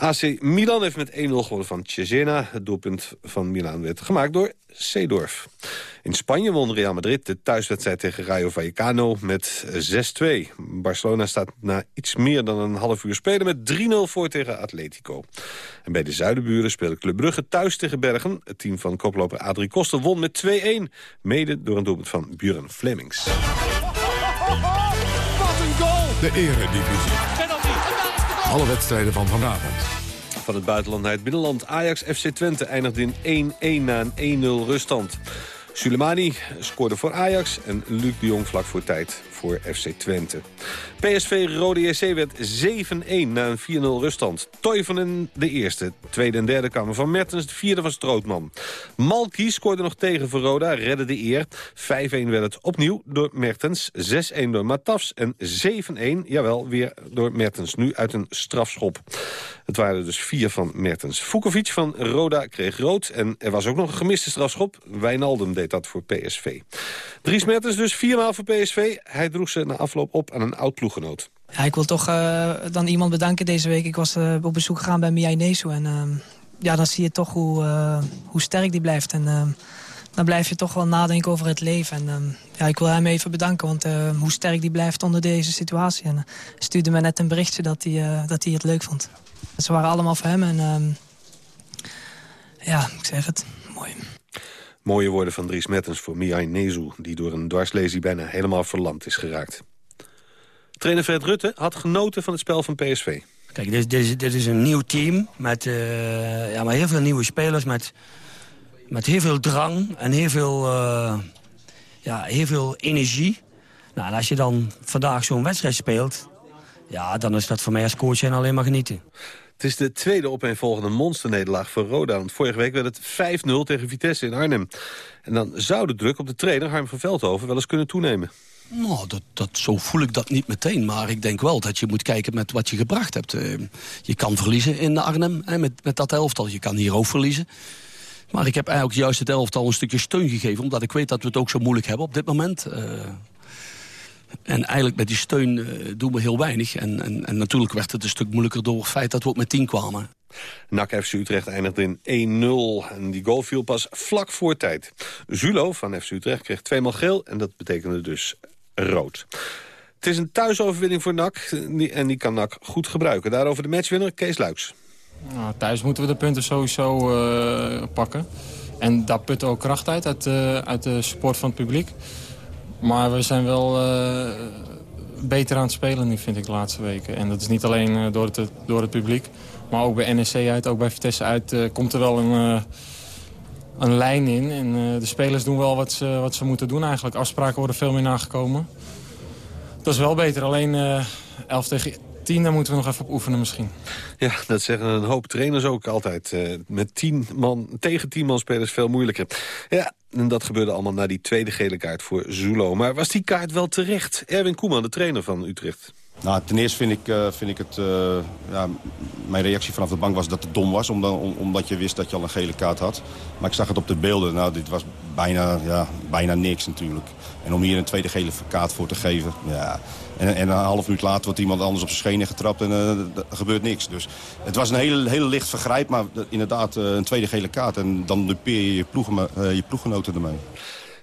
AC Milan heeft met 1-0 gewonnen van Cesena. Het doelpunt van Milan werd gemaakt door Seedorf. In Spanje won Real Madrid de thuiswedstrijd tegen Rayo Vallecano met 6-2. Barcelona staat na iets meer dan een half uur spelen met 3-0 voor tegen Atletico. En bij de zuidenburen speelde Club Brugge thuis tegen Bergen. Het team van koploper Adrie Koster won met 2-1. Mede door een doelpunt van Buren Flemings. Wat een goal! De eredivisie. Alle wedstrijden van vanavond. Van het buitenland naar het binnenland. Ajax FC Twente eindigde in 1-1 na een 1-0 ruststand. Sulemani scoorde voor Ajax en Luc de Jong vlak voor tijd voor FC Twente. PSV Rode JC werd 7-1 na een 4-0 ruststand. Toivonen de eerste, tweede en derde kwamen van Mertens, de vierde van Strootman. Malki scoorde nog tegen voor Roda, redde de eer. 5-1 werd het opnieuw door Mertens, 6-1 door Matafs en 7-1, jawel, weer door Mertens. Nu uit een strafschop. Het waren dus vier van Mertens. Vukovic van Roda kreeg rood en er was ook nog een gemiste strafschop. Wijnaldum deed dat voor PSV. Dries Mertens dus viermaal voor PSV. Hij droeg ze na afloop op aan een oud ploeggenoot. Ja, ik wil toch uh, dan iemand bedanken deze week. Ik was uh, op bezoek gegaan bij Mia Nesu. En uh, ja, dan zie je toch hoe, hoe sterk die blijft. En dan blijf je toch wel nadenken over het leven. En ja, ik wil hem even bedanken, want hoe sterk die blijft onder deze situatie. En stuurde me net een berichtje dat hij, dat hij het leuk vond. Ze waren allemaal voor hem. En ja, ik zeg het. Mooi. Mooie woorden van Dries Mettens voor Miai Nezu... die door een dwarslesie bijna helemaal verlamd is geraakt. Trainer Fred Rutte had genoten van het spel van PSV. Kijk, dit, dit, is, een nieuw team met, uh, ja, met heel veel nieuwe spelers... met, met heel veel drang en heel veel, uh, ja, heel veel energie. Nou, en als je dan vandaag zo'n wedstrijd speelt... ja, dan is dat voor mij als coach en alleen maar genieten. Het is de tweede opeenvolgende monsternederlaag voor Roda. Vorige week werd het 5-0 tegen Vitesse in Arnhem. En dan zou de druk op de trainer Harm van Veldhoven wel eens kunnen toenemen. Nou, dat, dat, zo voel ik dat niet meteen. Maar ik denk wel dat je moet kijken met wat je gebracht hebt. Uh, je kan verliezen in Arnhem hè, met, met dat elftal. Je kan hier ook verliezen. Maar ik heb eigenlijk juist het elftal een stukje steun gegeven. Omdat ik weet dat we het ook zo moeilijk hebben op dit moment. Uh, en eigenlijk met die steun uh, doen we heel weinig. En, en, en, natuurlijk werd het een stuk moeilijker door het feit dat we ook met 10 kwamen. NAC FC Utrecht eindigde in 1-0 en die goal viel pas vlak voor tijd. Zulo van FC Utrecht kreeg tweemaal geel en dat betekende dus rood. Het is een thuisoverwinning voor NAC en die kan NAC goed gebruiken. Daarover de matchwinner Kees Luiks. Nou, thuis moeten we de punten sowieso uh, pakken. En daar putten ook kracht uit, uit, uh, uit de support van het publiek. Maar we zijn wel uh, beter aan het spelen nu, vind ik, de laatste weken. En dat is niet alleen door, het, door het publiek. Maar ook bij NEC uit, ook bij Vitesse uit, komt er wel een, een lijn in. En de spelers doen wel wat ze, wat ze moeten doen eigenlijk. Afspraken worden veel meer nagekomen. Dat is wel beter. Alleen 11 tegen 10, daar moeten we nog even op oefenen misschien. Ja, dat zeggen een hoop trainers ook altijd. Uh, met tien man, tegen tien man spelen is veel moeilijker. Ja, en dat gebeurde allemaal na die tweede gele kaart voor Zulo. Maar was die kaart wel terecht? Erwin Koeman, de trainer van Utrecht. Nou, ten eerste vind ik, uh, vind ik het... Uh, ja, mijn reactie vanaf de bank was dat het dom was... Omdat, om, omdat je wist dat je al een gele kaart had. Maar ik zag het op de beelden. Nou, dit was bijna, ja, bijna niks natuurlijk. En om hier een tweede gele kaart voor te geven... Ja, en, en, een half minuut later wordt iemand anders op zijn schenen getrapt en er gebeurt niks. Dus het was een hele licht vergrijp, maar inderdaad uh, een tweede gele kaart. En dan dupeer je je, ploegen, uh, je ploeggenoten ermee.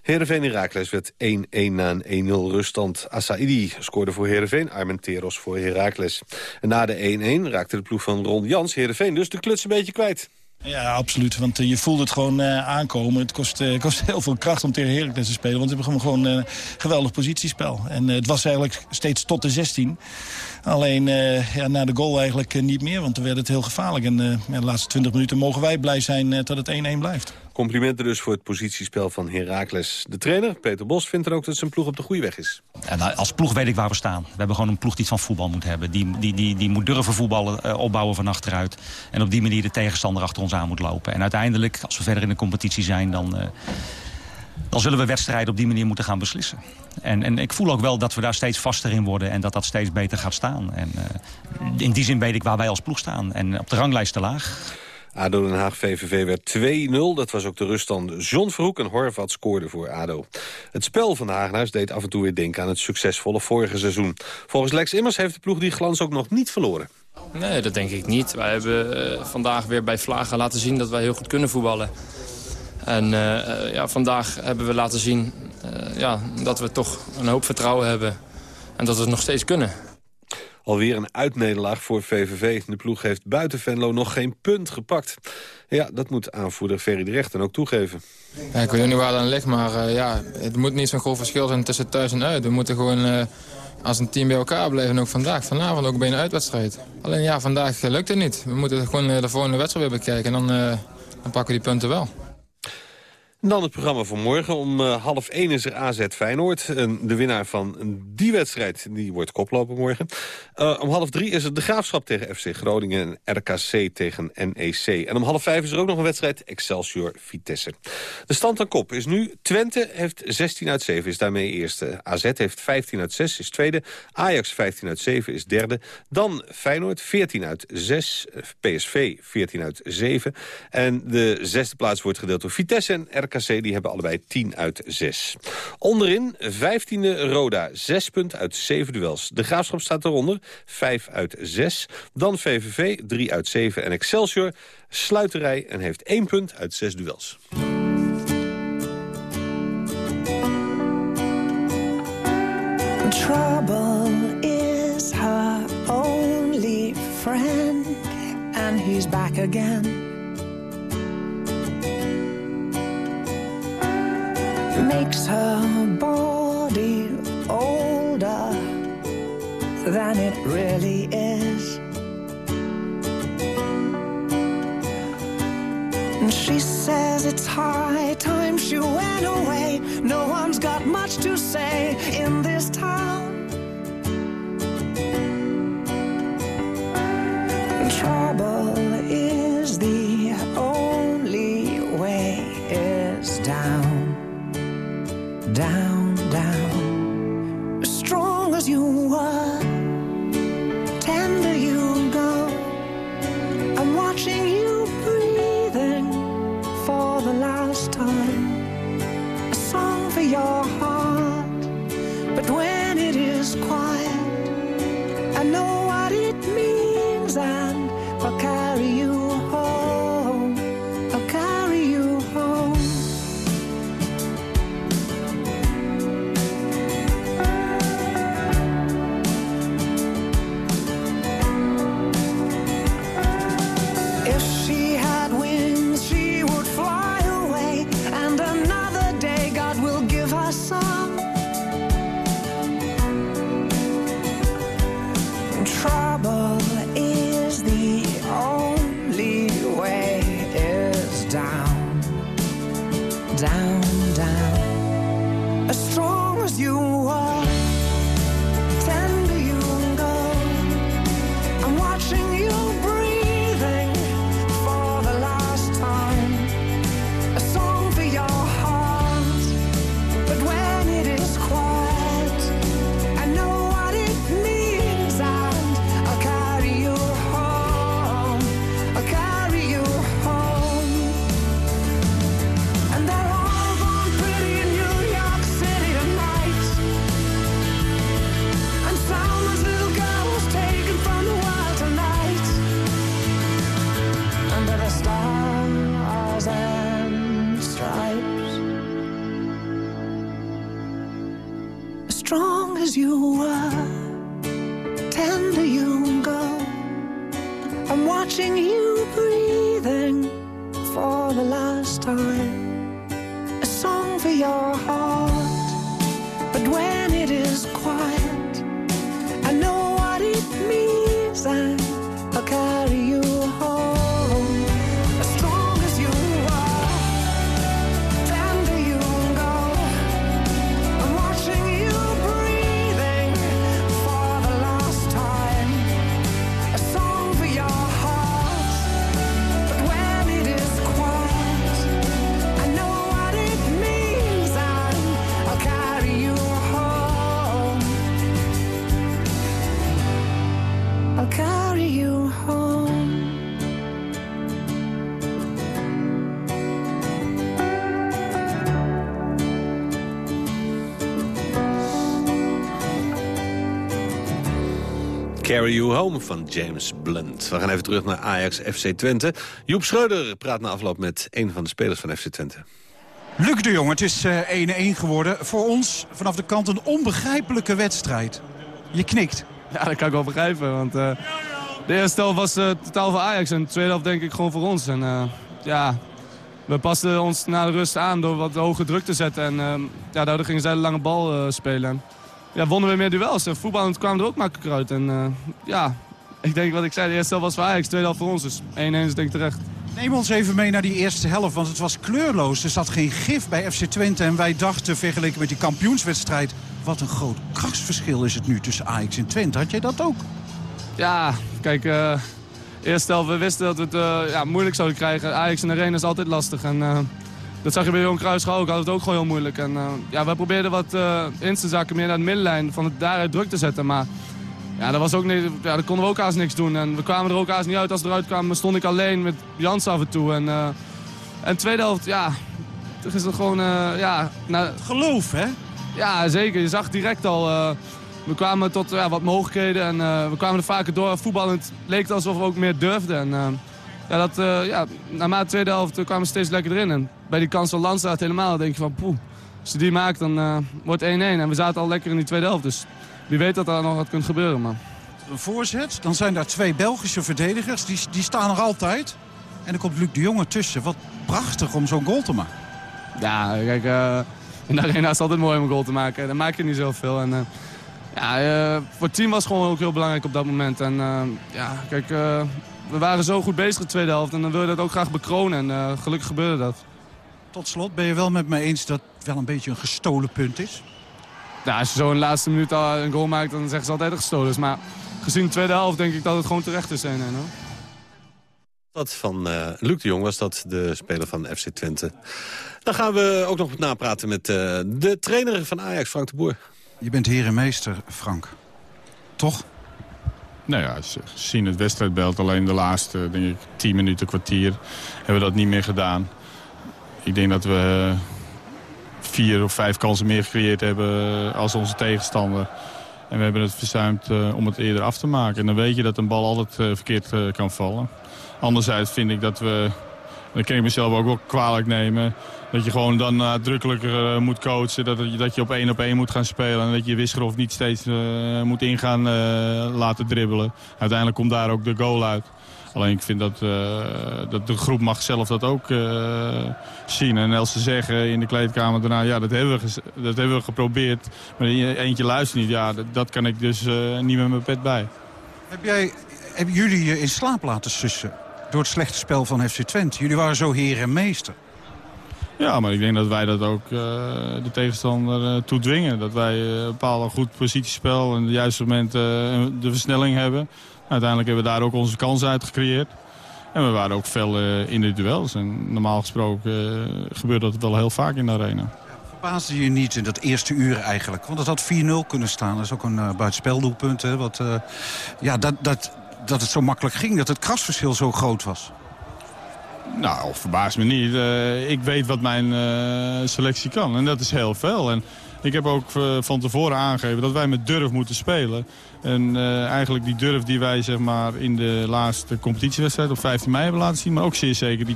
Heerenveen Herakles werd 1-1 na een 1-0 ruststand. Asaidi scoorde voor Heerenveen, Armenteros voor Herakles. En na de 1-1 raakte de ploeg van Ron Jans Heerenveen dus de kluts een beetje kwijt. Ja, absoluut. Want uh, je voelt het gewoon uh, aankomen. Het kost, uh, kost heel veel kracht om tegen Heracles te spelen. Want ze hebben gewoon een geweldig positiespel. En het was eigenlijk steeds tot de 16. Alleen ja, na de goal eigenlijk niet meer. Want toen werd het heel gevaarlijk. En de laatste 20 minuten mogen wij blij zijn dat het 1-1 blijft. Complimenten dus voor het positiespel van Heracles. De trainer, Peter Bos, vindt er ook dat zijn ploeg op de goede weg is. En als ploeg weet ik waar we staan. We hebben gewoon een ploeg die van voetbal moet hebben. Die, die, die, die moet durven voetballen, uh, opbouwen van achteruit. En op die manier de tegenstander achter ons aan moet lopen. En uiteindelijk, als we verder in de competitie zijn... dan, uh, dan zullen we wedstrijden op die manier moeten gaan beslissen. En, en ik voel ook wel dat we daar steeds vaster in worden... en dat dat steeds beter gaat staan. En in die zin weet ik waar wij als ploeg staan. En op de ranglijst te laag... ADO Den Haag VVV werd 2-0. Dat was ook de ruststand. John Verhoek en Horvat scoorden voor ADO. Het spel van de Hagenaars deed af en toe weer denken aan het succesvolle vorige seizoen. Volgens Lex Immers heeft de ploeg die glans ook nog niet verloren. Nee, dat denk ik niet. Wij hebben uh, vandaag weer bij Vlagen laten zien dat wij heel goed kunnen voetballen. En uh, ja, vandaag hebben we laten zien ja, dat we toch een hoop vertrouwen hebben. En dat we het nog steeds kunnen. Alweer een uitnederlaag voor VVV. De ploeg heeft buiten Venlo nog geen punt gepakt. Ja, dat moet aanvoerder Ferry de Recht dan ook toegeven. Ja, ik weet niet waar dat aan ligt, maar uh, ja, het moet niet zo'n groot verschil zijn tussen thuis en uit. We moeten gewoon uh, als een team bij elkaar blijven, ook vandaag. Vanavond ook bij een uitwedstrijd. Alleen ja, vandaag lukt het niet. We moeten gewoon uh, de volgende wedstrijd weer bekijken en dan, dan pakken we die punten wel. Dan het programma van morgen. Om uh, half 1 is er AZ Feyenoord. En de winnaar van die wedstrijd die wordt koploper morgen. Uh, om half 3 is het de Graafschap tegen FC Groningen en RKC tegen NEC. En om half 5 is er ook nog een wedstrijd Excelsior-Vitesse. De stand aan kop is nu Twente heeft 16 uit 7, is daarmee eerste. AZ heeft 15 uit 6, is tweede. Ajax 15 uit 7 is derde. Dan Feyenoord 14 uit 6. PSV 14 uit 7. En de zesde plaats wordt gedeeld door Vitesse en RKC. RKC die hebben allebei 10 uit 6. Onderin 15e Roda, 6 punten uit 7 duels. De Graafschap staat eronder, 5 uit 6. Dan VVV, 3 uit 7. En Excelsior sluiterij en heeft 1 punt uit 6 duels. Trouble is her only friend And he's back again makes her body older than it really is. And she says it's high time she went away. No one's got much to say in this town. Trouble you Carry You Home van James Blunt. We gaan even terug naar Ajax FC Twente. Joep Schreuder praat na afloop met een van de spelers van FC Twente. Luc de Jong, het is eh, 1-1 geworden. Voor ons vanaf de kant een onbegrijpelijke wedstrijd. Je knikt. Ja, dat kan ik wel begrijpen. Want eh, de eerste helft was eh, totaal voor Ajax. En de tweede helft denk ik gewoon voor ons. En eh, ja, we pasten ons na de rust aan door wat hoge druk te zetten. En eh, ja, daardoor gingen zij de lange bal eh, spelen. En, ja, wonnen we meer duels. En voetballend kwamen er ook makkelijker uit. En eh, ja, ik denk wat ik zei, de eerste helft was voor Ajax, de tweede helft voor ons. Dus 1-1 is denk ik terecht. Neem ons even mee naar die eerste helft, want het was kleurloos. Er zat geen gif bij FC Twente en wij dachten, vergeleken met die kampioenswedstrijd... wat een groot krachtsverschil is het nu tussen Ajax en Twente. Had jij dat ook? Ja, kijk, eh eerst helft, we wisten dat we het eh, ja, moeilijk zouden krijgen. Ajax in de arena is altijd lastig. En, dat zag je bij Johan Cruijff ook, had het ook gewoon heel moeilijk. En, eh, ja, wij probeerden wat eh in te zakken, meer naar de middenlijn, van het daaruit druk te zetten. Maar ja, dat was ook niet, ja, daar konden we ook haast niks doen. En we kwamen er ook haast niet uit. Als we eruit kwamen, stond ik alleen met Jans af en toe. En, eh en de tweede helft, ja, toen is het gewoon, ja... Nou, Geloof, hè? Ja, zeker. Je zag direct al, we kwamen tot ja, wat mogelijkheden en we kwamen er vaker door. Voetballend leek het alsof we ook meer durfden. En, ja, dat, ja, naarmate de tweede helft kwamen we steeds lekker erin. En bij die kans van Landstraat helemaal denk je van, poeh, als je die maakt dan eh, wordt 1-1. En we zaten al lekker in die tweede helft, dus wie weet dat daar nog wat kunt gebeuren. Maar... Een voorzet, dan zijn daar twee Belgische verdedigers, die, die staan er altijd. En dan komt Luc de Jonge tussen. Wat prachtig om zo'n goal te maken. Ja, kijk, eh, in de arena is het altijd mooi om een goal te maken. Dan maak je niet zoveel. En, uh, ja, uh, voor het team was het gewoon ook heel belangrijk op dat moment. En uh, ja, kijk, we waren zo goed bezig de tweede helft. En dan wil je dat ook graag bekronen. En gelukkig gebeurde dat. Tot slot, ben je wel met me eens dat het wel een beetje een gestolen punt is? Ja, als je zo in de laatste minuut al een goal maakt, dan zeggen ze altijd dat het gestolen is. Maar gezien de tweede helft denk ik dat het gewoon terecht is. Zijn, hoor. Dat van uh, Luc de Jong was dat, de speler van FC Twente. Dan gaan we ook nog napraten met uh, de trainer van Ajax, Frank de Boer. Je bent heer en meester, Frank. Toch? Nou ja, zien het wedstrijdbeeld. Alleen de laatste, denk ik, 10 minuten, kwartier... hebben we dat niet meer gedaan. Ik denk dat we vier of vijf kansen meer gecreëerd hebben als onze tegenstander. En we hebben het verzuimd uh, om het eerder af te maken. En dan weet je dat een bal altijd uh, verkeerd kan vallen. Anderzijds vind ik dat we, dat kan ik mezelf ook wel kwalijk nemen... dat je gewoon dan nadrukkelijker moet coachen. Dat, dat je op één op één moet gaan spelen. En dat je Wisgerhof niet steeds moet ingaan laten dribbelen. Uiteindelijk komt daar ook de goal uit. Alleen ik vind dat, uh, dat de groep mag zelf dat ook uh, zien. En als ze zeggen in de kleedkamer daarna, ja, dat hebben we, dat hebben we geprobeerd. Maar eentje luistert niet, ja, dat, dat kan ik dus uh, niet met mijn pet bij. Heb jij, hebben jullie je in slaap laten sussen door het slechte spel van FC Twente? Jullie waren zo heer en meester. Ja, maar ik denk dat wij dat ook de tegenstander toe dwingen. Dat wij een bepaald goed positiespel en op het juiste moment de versnelling hebben. Uiteindelijk hebben we daar ook onze kans uit gecreëerd. En we waren ook fel uh, in de duels. En normaal gesproken uh, gebeurt dat wel heel vaak in de arena. Verbaasde je niet in dat eerste uur eigenlijk? Want het had 4-0 kunnen staan. Dat is ook een uh, buitenspeldoelpunt. Hè, wat, ja, dat, dat, dat het zo makkelijk ging. Dat het krasverschil zo groot was. Nou, verbaas me niet. ik weet wat mijn selectie kan. En dat is heel veel. En ik heb ook van tevoren aangegeven dat wij met durf moeten spelen. En uh, eigenlijk die durf die wij zeg maar, in de laatste competitiewedstrijd op 15 mei hebben laten zien. Maar ook zeer zeker die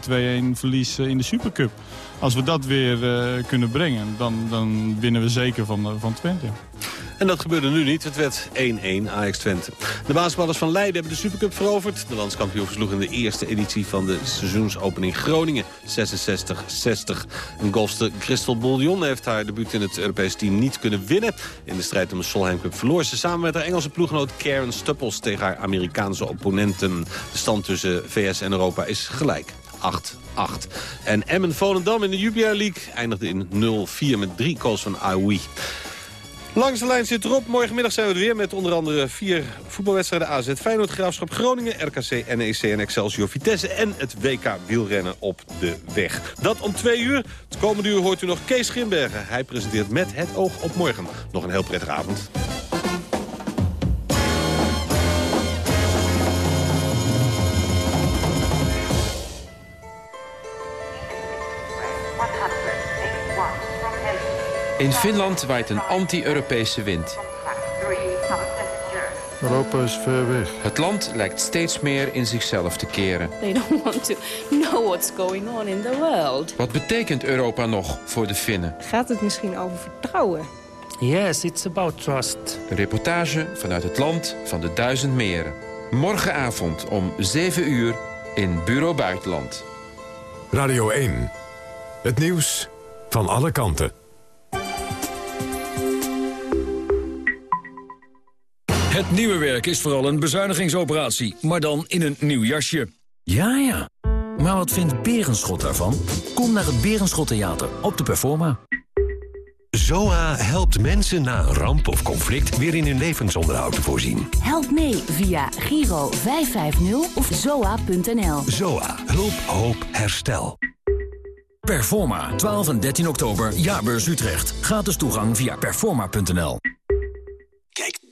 2-1 verlies in de Supercup. Als we dat weer kunnen brengen, dan, dan winnen we zeker van, van Twente. En dat gebeurde nu niet. Het werd 1-1 Ajax Twente. De basketballers van Leiden hebben de Supercup veroverd. De landskampioen versloeg in de eerste editie van de seizoensopening Groningen 66-60. En golfster Christel Bouillon heeft haar debuut in het Europese team niet kunnen winnen. In de strijd om de Solheim Cup verloor ze samen met haar Engelse ploeggenoot Karen Stuppels tegen haar Amerikaanse opponenten. De stand tussen VS en Europa is gelijk. 8-8. En Emmen Volendam in de Jupiler League eindigde in 0-4 met drie calls van Aoui. Langs de lijn zit erop. Morgenmiddag zijn we er weer met onder andere vier voetbalwedstrijden. AZ Feyenoord, Graafschap Groningen, RKC, NEC en Excelsior Vitesse. En het WK wielrennen op de weg. Dat om twee uur. Het komende uur hoort u nog Kees Grimbergen. Hij presenteert met het oog op morgen. Nog een heel prettige avond. In Finland waait een anti-Europese wind. Europa is ver weg. Het land lijkt steeds meer in zichzelf te keren. They don't want to know what's going on in the world. Wat betekent Europa nog voor de Finnen? Gaat het misschien over vertrouwen? Yes, it's about trust. Een reportage vanuit het land van de duizend meren. Morgenavond om 7 uur in Bureau Buitenland. Radio 1. Het nieuws van alle kanten. Het nieuwe werk is vooral een bezuinigingsoperatie, maar dan in een nieuw jasje. Ja, ja. Maar wat vindt Berenschot daarvan? Kom naar het Berenschot Theater op de Performa. ZOA helpt mensen na een ramp of conflict weer in hun levensonderhoud te voorzien. Help mee via Giro 550 of zoa.nl. ZOA. Hulp, hoop, herstel. Performa, 12 en 13 oktober, Jaarbeurs Utrecht. Gratis toegang via performa.nl.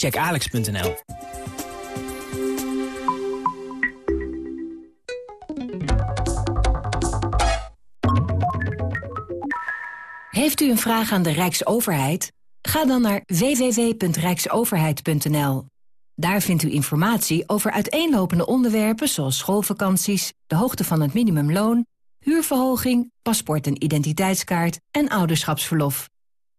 check alex.nl. Heeft u een vraag aan de Rijksoverheid? Ga dan naar www.rijksoverheid.nl. Daar vindt u informatie over uiteenlopende onderwerpen zoals schoolvakanties, de hoogte van het minimumloon, huurverhoging, paspoort en identiteitskaart en ouderschapsverlof.